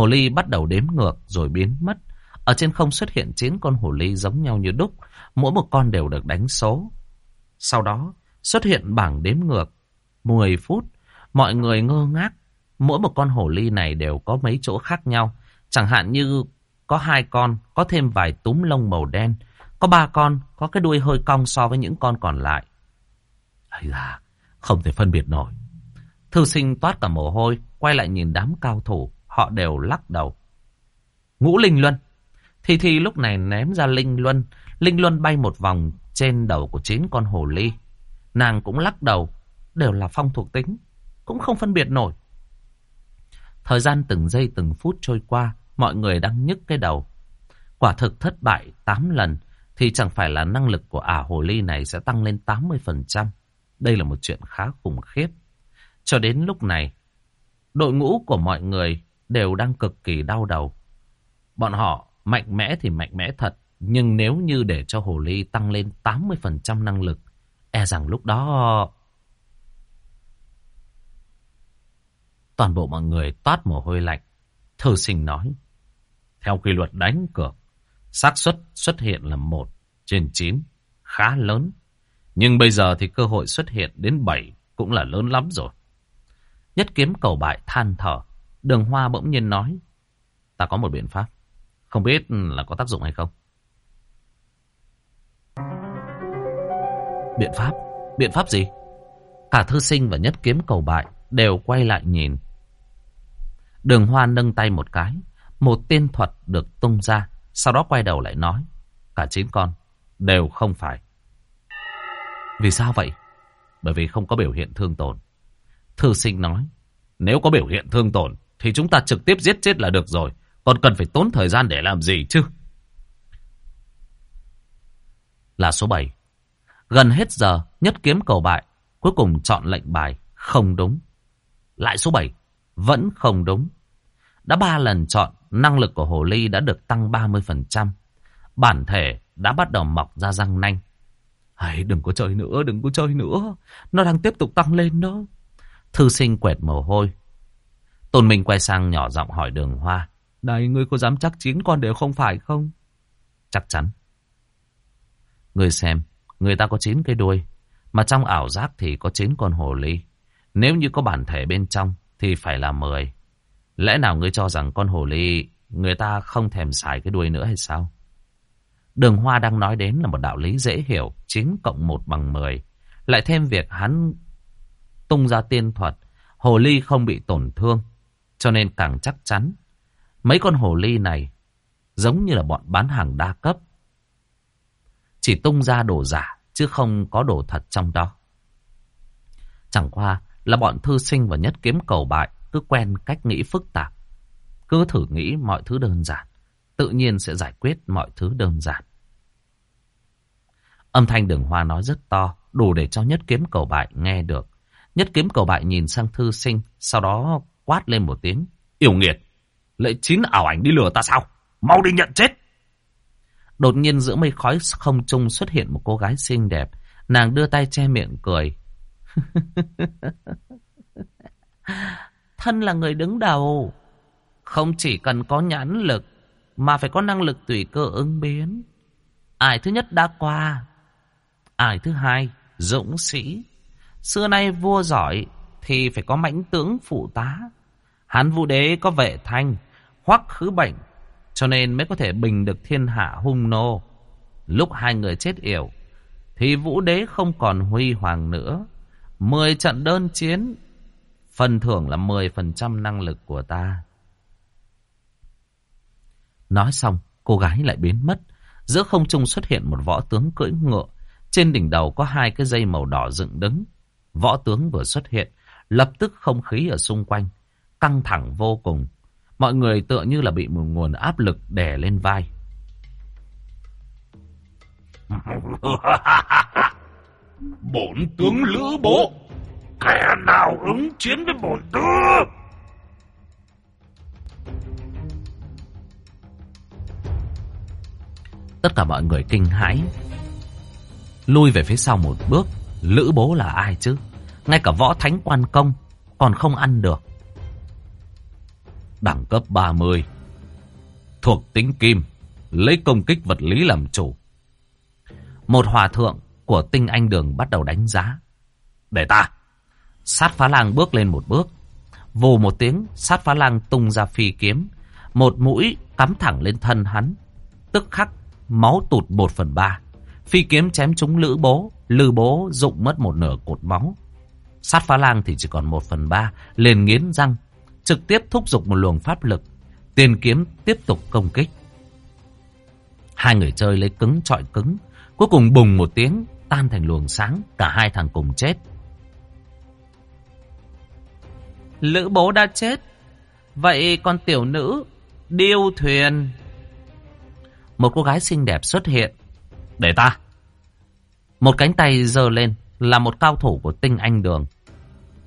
Hồ ly bắt đầu đếm ngược rồi biến mất. Ở trên không xuất hiện 9 con hồ ly giống nhau như đúc, mỗi một con đều được đánh số. Sau đó xuất hiện bảng đếm ngược, 10 phút, mọi người ngơ ngác Mỗi một con hổ ly này đều có mấy chỗ khác nhau. Chẳng hạn như có hai con, có thêm vài túm lông màu đen. Có ba con, có cái đuôi hơi cong so với những con còn lại. Ây da, không thể phân biệt nổi. Thư sinh toát cả mồ hôi, quay lại nhìn đám cao thủ, họ đều lắc đầu. Ngũ Linh Luân. thi Thi lúc này ném ra Linh Luân. Linh Luân bay một vòng trên đầu của chín con hồ ly. Nàng cũng lắc đầu, đều là phong thuộc tính. Cũng không phân biệt nổi. Thời gian từng giây từng phút trôi qua, mọi người đang nhức cái đầu. Quả thực thất bại 8 lần, thì chẳng phải là năng lực của ả hồ ly này sẽ tăng lên 80%. Đây là một chuyện khá khủng khiếp. Cho đến lúc này, đội ngũ của mọi người đều đang cực kỳ đau đầu. Bọn họ mạnh mẽ thì mạnh mẽ thật, nhưng nếu như để cho hồ ly tăng lên 80% năng lực, e rằng lúc đó Toàn bộ mọi người toát mồ hôi lạnh. Thư sinh nói. Theo quy luật đánh cược, xác suất xuất hiện là 1 trên 9, khá lớn. Nhưng bây giờ thì cơ hội xuất hiện đến 7 cũng là lớn lắm rồi. Nhất kiếm cầu bại than thở. Đường Hoa bỗng nhiên nói. Ta có một biện pháp. Không biết là có tác dụng hay không. Biện pháp? Biện pháp gì? Cả thư sinh và nhất kiếm cầu bại đều quay lại nhìn. Đường Hoa nâng tay một cái, một tiên thuật được tung ra, sau đó quay đầu lại nói, cả chín con đều không phải. Vì sao vậy? Bởi vì không có biểu hiện thương tổn. Thư sinh nói, nếu có biểu hiện thương tổn thì chúng ta trực tiếp giết chết là được rồi. Còn cần phải tốn thời gian để làm gì chứ? Là số 7. Gần hết giờ, nhất kiếm cầu bại. Cuối cùng chọn lệnh bài. Không đúng. Lại số 7. Vẫn không đúng. Đã ba lần chọn, năng lực của Hồ Ly đã được tăng 30%. Bản thể đã bắt đầu mọc ra răng nanh. Hãy đừng có chơi nữa, đừng có chơi nữa. Nó đang tiếp tục tăng lên đó. Thư sinh quẹt mồ hôi. Tôn Minh quay sang nhỏ giọng hỏi đường hoa. Này, ngươi có dám chắc chín con đều không phải không? Chắc chắn. Ngươi xem, người ta có chín cái đuôi. Mà trong ảo giác thì có chín con hồ ly. Nếu như có bản thể bên trong thì phải là mười. Lẽ nào ngươi cho rằng con hồ ly người ta không thèm xài cái đuôi nữa hay sao? Đường Hoa đang nói đến là một đạo lý dễ hiểu, 9 cộng 1 bằng 10. Lại thêm việc hắn tung ra tiên thuật, hồ ly không bị tổn thương, cho nên càng chắc chắn. Mấy con hồ ly này giống như là bọn bán hàng đa cấp. Chỉ tung ra đồ giả, chứ không có đồ thật trong đó. Chẳng qua là bọn thư sinh và nhất kiếm cầu bại cứ quen cách nghĩ phức tạp. Cứ thử nghĩ mọi thứ đơn giản, tự nhiên sẽ giải quyết mọi thứ đơn giản. Âm thanh đường hoa nói rất to, đủ để cho nhất kiếm cầu bại nghe được. Nhất kiếm cầu bại nhìn sang thư sinh, sau đó quát lên một tiếng. Yêu nghiệt, lại chín ảo ảnh đi lừa ta sao? Mau đi nhận chết! Đột nhiên giữa mây khói không trung xuất hiện một cô gái xinh đẹp. Nàng đưa tay che miệng cười. Thân là người đứng đầu. Không chỉ cần có nhãn lực, mà phải có năng lực tùy cơ ứng biến. Ai thứ nhất đã qua. Ai thứ hai, dũng sĩ. Xưa nay vua giỏi thì phải có mãnh tướng phụ tá. Hán vũ đế có vệ thanh, hoắc khứ bệnh, cho nên mới có thể bình được thiên hạ hung nô. Lúc hai người chết yểu, thì vũ đế không còn huy hoàng nữa. Mười trận đơn chiến, phần thưởng là mười phần trăm năng lực của ta. Nói xong, cô gái lại biến mất. Giữa không trung xuất hiện một võ tướng cưỡi ngựa. Trên đỉnh đầu có hai cái dây màu đỏ dựng đứng. Võ tướng vừa xuất hiện, lập tức không khí ở xung quanh, căng thẳng vô cùng. Mọi người tựa như là bị một nguồn áp lực đè lên vai. bổn tướng lữ bố, kẻ nào ứng chiến với bổn tướng? Tất cả mọi người kinh hãi. Lui về phía sau một bước, lữ bố là ai chứ? Ngay cả võ thánh quan công còn không ăn được. Đẳng cấp 30. Thuộc tính kim, lấy công kích vật lý làm chủ. Một hòa thượng của tinh anh đường bắt đầu đánh giá. Để ta. Sát phá lang bước lên một bước. Vù một tiếng, sát phá lang tung ra phi kiếm. Một mũi cắm thẳng lên thân hắn. Tức khắc, máu tụt một phần ba. Phi kiếm chém trúng lữ bố. Lữ bố rụng mất một nửa cột máu. Sát phá lang thì chỉ còn một phần ba. Liền nghiến răng. Trực tiếp thúc giục một luồng pháp lực. Tiền kiếm tiếp tục công kích. Hai người chơi lấy cứng trọi cứng. Cuối cùng bùng một tiếng tan thành luồng sáng. Cả hai thằng cùng chết. Lữ bố đã chết. Vậy con tiểu nữ, điêu thuyền. Một cô gái xinh đẹp xuất hiện. Để ta. Một cánh tay giơ lên là một cao thủ của tinh anh đường.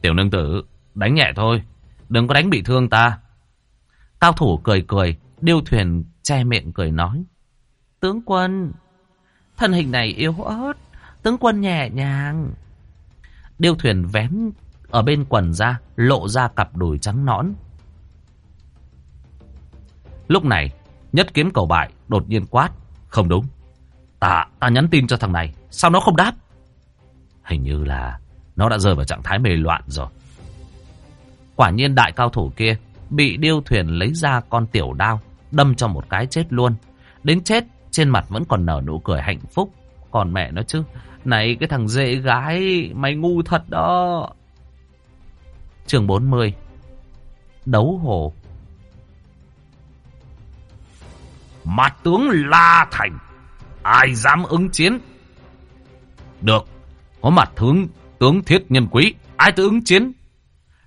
Tiểu nương tử, đánh nhẹ thôi. Đừng có đánh bị thương ta. Cao thủ cười cười, điêu thuyền che miệng cười nói. Tướng quân, thân hình này yếu ớt, tướng quân nhẹ nhàng. Điêu thuyền vén ở bên quần ra, lộ ra cặp đùi trắng nõn. Lúc này, nhất kiếm cầu bại, đột nhiên quát. Không đúng. Ta, ta nhắn tin cho thằng này, sao nó không đáp? Hình như là nó đã rơi vào trạng thái mê loạn rồi. Quả nhiên đại cao thủ kia bị điêu thuyền lấy ra con tiểu đao, đâm cho một cái chết luôn. Đến chết, trên mặt vẫn còn nở nụ cười hạnh phúc. Còn mẹ nó chứ, này cái thằng dễ gái, mày ngu thật đó. Chương 40 Đấu hồ Mặt tướng La Thành Ai dám ứng chiến Được có mặt tướng tướng thiết nhân quý Ai tự ứng chiến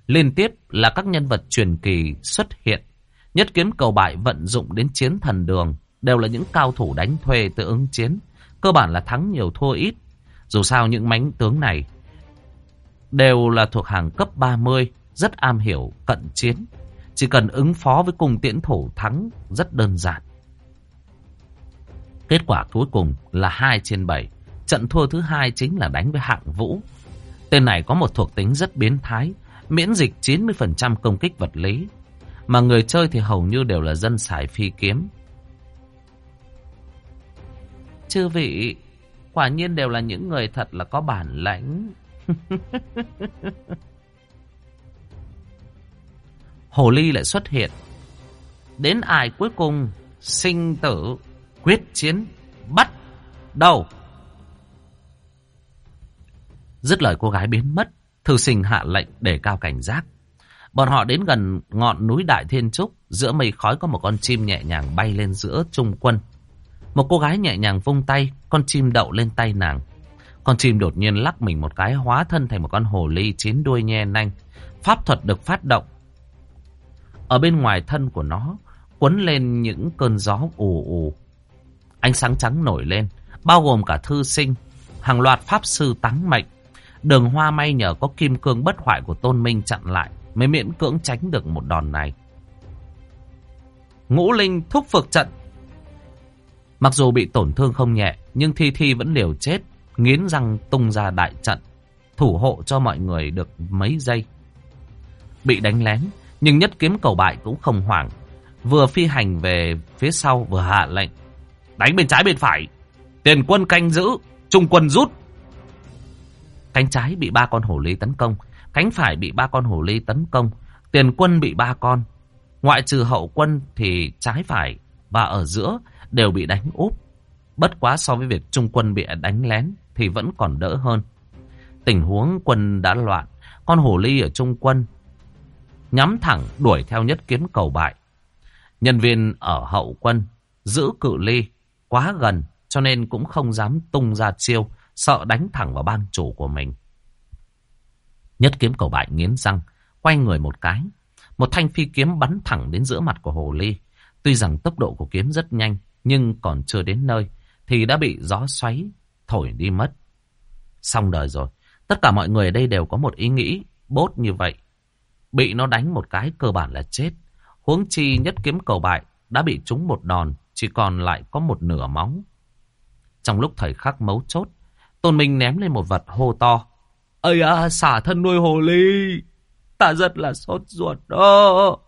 Liên tiếp là các nhân vật truyền kỳ xuất hiện. Nhất kiếm cầu bại vận dụng đến chiến thần đường đều là những cao thủ đánh thuê tự ứng chiến. Cơ bản là thắng nhiều thua ít. Dù sao những mánh tướng này đều là thuộc hàng cấp 30, rất am hiểu cận chiến. Chỉ cần ứng phó với cùng tiễn thủ thắng rất đơn giản. Kết quả cuối cùng là 2 trên 7. Trận thua thứ hai chính là đánh với hạng vũ. Tên này có một thuộc tính rất biến thái, miễn dịch 90% công kích vật lý. Mà người chơi thì hầu như đều là dân xài phi kiếm. Chư vị, quả nhiên đều là những người thật là có bản lãnh. Hồ Ly lại xuất hiện. Đến ai cuối cùng, sinh tử, quyết chiến, bắt đầu. Dứt lời cô gái biến mất, thư sinh hạ lệnh để cao cảnh giác. Bọn họ đến gần ngọn núi Đại Thiên Trúc, giữa mây khói có một con chim nhẹ nhàng bay lên giữa trung quân. Một cô gái nhẹ nhàng vung tay, con chim đậu lên tay nàng. Con chim đột nhiên lắc mình một cái hóa thân thành một con hồ ly chín đuôi nhe nanh. Pháp thuật được phát động. Ở bên ngoài thân của nó quấn lên những cơn gió ù ù. Ánh sáng trắng nổi lên, bao gồm cả thư sinh, hàng loạt pháp sư táng mệnh. Đường hoa may nhờ có kim cương bất hoại của tôn minh chặn lại mới miễn cưỡng tránh được một đòn này. Ngũ Linh thúc phược trận. Mặc dù bị tổn thương không nhẹ, nhưng Thi Thi vẫn liều chết, nghiến răng tung ra đại trận, thủ hộ cho mọi người được mấy giây. Bị đánh lén, nhưng nhất kiếm cầu bại cũng không hoảng, vừa phi hành về phía sau vừa hạ lệnh. Đánh bên trái bên phải, tiền quân canh giữ, trung quân rút. Cánh trái bị ba con hổ ly tấn công, cánh phải bị ba con hổ ly tấn công, tiền quân bị ba con. Ngoại trừ hậu quân thì trái phải và ở giữa đều bị đánh úp. Bất quá so với việc trung quân bị đánh lén thì vẫn còn đỡ hơn. Tình huống quân đã loạn, con hổ ly ở trung quân nhắm thẳng đuổi theo nhất kiếm cầu bại. Nhân viên ở hậu quân giữ cự ly quá gần cho nên cũng không dám tung ra chiêu, sợ đánh thẳng vào bang chủ của mình. Nhất kiếm cầu bại nghiến răng, quay người một cái. Một thanh phi kiếm bắn thẳng đến giữa mặt của hồ ly. Tuy rằng tốc độ của kiếm rất nhanh, nhưng còn chưa đến nơi, thì đã bị gió xoáy, thổi đi mất. Xong đời rồi. Tất cả mọi người ở đây đều có một ý nghĩ, bốt như vậy. Bị nó đánh một cái cơ bản là chết. Huống chi nhất kiếm cầu bại đã bị trúng một đòn, chỉ còn lại có một nửa máu. Trong lúc thời khắc mấu chốt, Tôn Minh ném lên một vật hô to. Ây à, xả thân nuôi hồ ly. Ta rất là sốt ruột đó.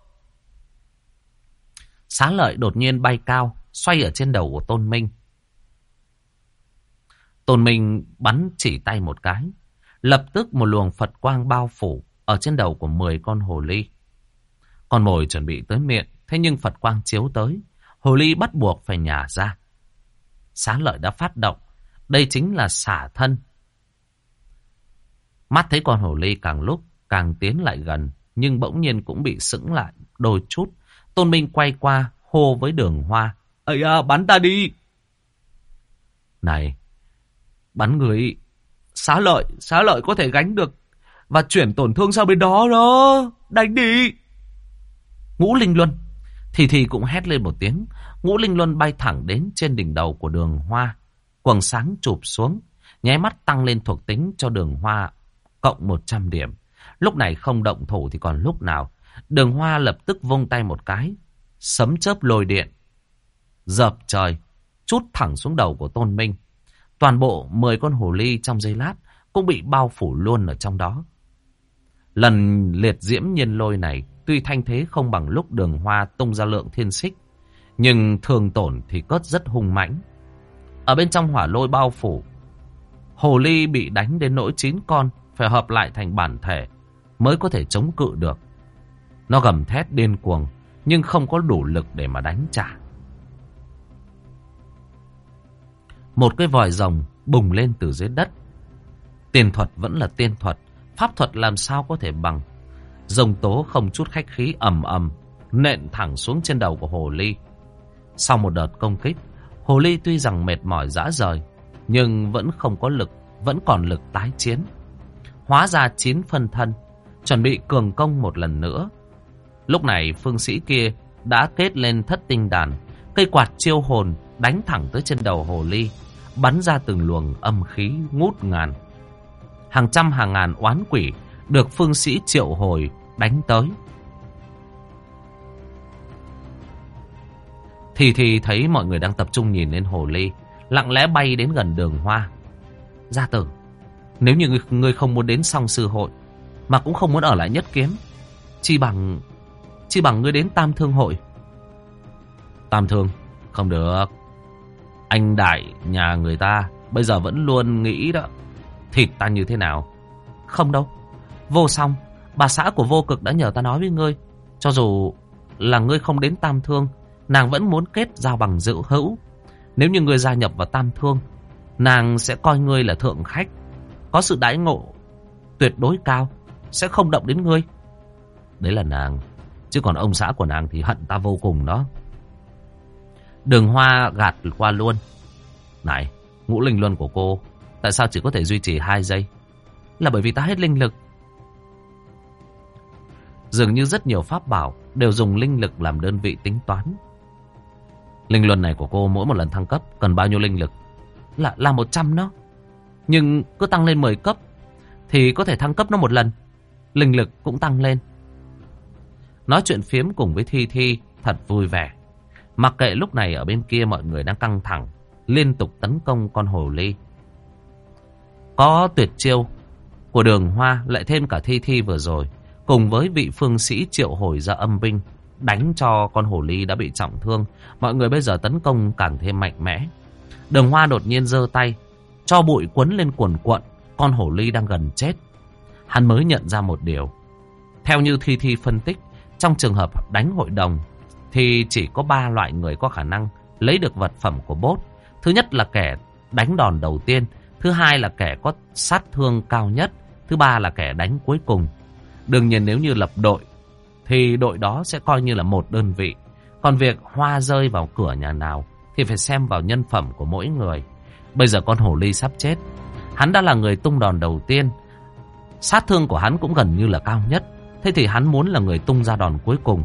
Xá lợi đột nhiên bay cao, xoay ở trên đầu của Tôn Minh. Tôn Minh bắn chỉ tay một cái. Lập tức một luồng Phật quang bao phủ ở trên đầu của 10 con hồ ly. Con mồi chuẩn bị tới miệng, thế nhưng Phật quang chiếu tới. Hồ ly bắt buộc phải nhả ra. Xá lợi đã phát động. Đây chính là xả thân. Mắt thấy con hồ ly càng lúc càng tiến lại gần, nhưng bỗng nhiên cũng bị sững lại đôi chút. Tôn Minh quay qua, hô với đường hoa. Ây à, bắn ta đi! Này, bắn người xá lợi, xá lợi có thể gánh được và chuyển tổn thương sang bên đó đó. Đánh đi! Ngũ Linh Luân. Thì thì cũng hét lên một tiếng. Ngũ Linh Luân bay thẳng đến trên đỉnh đầu của đường hoa quầng sáng chụp xuống. Nháy mắt tăng lên thuộc tính cho đường hoa cộng 100 điểm. Lúc này không động thủ thì còn lúc nào. Đường hoa lập tức vung tay một cái. Sấm chớp lôi điện. dập trời. Chút thẳng xuống đầu của Tôn Minh. Toàn bộ 10 con hồ ly trong giây lát cũng bị bao phủ luôn ở trong đó. Lần liệt diễm nhiên lôi này tuy thanh thế không bằng lúc đường hoa tung ra lượng thiên xích. Nhưng thường tổn thì cất rất hung mãnh. Ở bên trong hỏa lôi bao phủ, hồ ly bị đánh đến nỗi chín con phải hợp lại thành bản thể mới có thể chống cự được. Nó gầm thét điên cuồng nhưng không có đủ lực để mà đánh trả. Một cái vòi rồng bùng lên từ dưới đất. Tiền thuật vẫn là tiên thuật, pháp thuật làm sao có thể bằng. Rồng tố không chút khách khí ầm ầm nện thẳng xuống trên đầu của hồ ly. Sau một đợt công kích, hồ ly tuy rằng mệt mỏi dã rời, nhưng vẫn không có lực, vẫn còn lực tái chiến. Hóa ra chín phân thân, chuẩn bị cường công một lần nữa. Lúc này phương sĩ kia đã kết lên thất tinh đàn, cây quạt chiêu hồn đánh thẳng tới trên đầu hồ ly, bắn ra từng luồng âm khí ngút ngàn. Hàng trăm hàng ngàn oán quỷ được phương sĩ triệu hồi đánh tới. Thì thì thấy mọi người đang tập trung nhìn lên hồ ly, lặng lẽ bay đến gần đường hoa. Gia tử, nếu như ngươi, ngươi không muốn đến song sư hội, mà cũng không muốn ở lại nhất kiếm, chi bằng, chi bằng ngươi đến tam thương hội. Tam thương, không được. Anh đại nhà người ta bây giờ vẫn luôn nghĩ đó, thịt ta như thế nào. Không đâu, vô song, bà xã của vô cực đã nhờ ta nói với ngươi, cho dù là ngươi không đến tam thương, nàng vẫn muốn kết giao bằng dự hữu. Nếu như ngươi gia nhập vào tam thương, nàng sẽ coi ngươi là thượng khách, có sự đãi ngộ tuyệt đối cao, sẽ không động đến ngươi. Đấy là nàng, chứ còn ông xã của nàng thì hận ta vô cùng đó. Đường hoa gạt qua luôn. Này, ngũ linh luân của cô, tại sao chỉ có thể duy trì 2 giây? Là bởi vì ta hết linh lực. Dường như rất nhiều pháp bảo đều dùng linh lực làm đơn vị tính toán. Linh luân này của cô mỗi một lần thăng cấp cần bao nhiêu linh lực? Là là 100 nó. Nhưng cứ tăng lên 10 cấp thì có thể thăng cấp nó một lần. Linh lực cũng tăng lên. Nói chuyện phiếm cùng với Thi Thi thật vui vẻ. Mặc kệ lúc này ở bên kia mọi người đang căng thẳng, liên tục tấn công con hồ ly. Có tuyệt chiêu của đường hoa lại thêm cả Thi Thi vừa rồi, cùng với vị phương sĩ triệu hồi ra âm binh, đánh cho con hồ ly đã bị trọng thương. Mọi người bây giờ tấn công càng thêm mạnh mẽ. Đường hoa đột nhiên giơ tay, cho bụi quấn lên cuồn cuộn, con hổ ly đang gần chết. Hắn mới nhận ra một điều. Theo như Thi Thi phân tích, trong trường hợp đánh hội đồng thì chỉ có ba loại người có khả năng lấy được vật phẩm của bốt. Thứ nhất là kẻ đánh đòn đầu tiên, thứ hai là kẻ có sát thương cao nhất, thứ ba là kẻ đánh cuối cùng. Đương nhiên nếu như lập đội thì đội đó sẽ coi như là một đơn vị. Còn việc hoa rơi vào cửa nhà nào thì phải xem vào nhân phẩm của mỗi người. Bây giờ con hổ ly sắp chết. Hắn đã là người tung đòn đầu tiên. Sát thương của hắn cũng gần như là cao nhất. Thế thì hắn muốn là người tung ra đòn cuối cùng.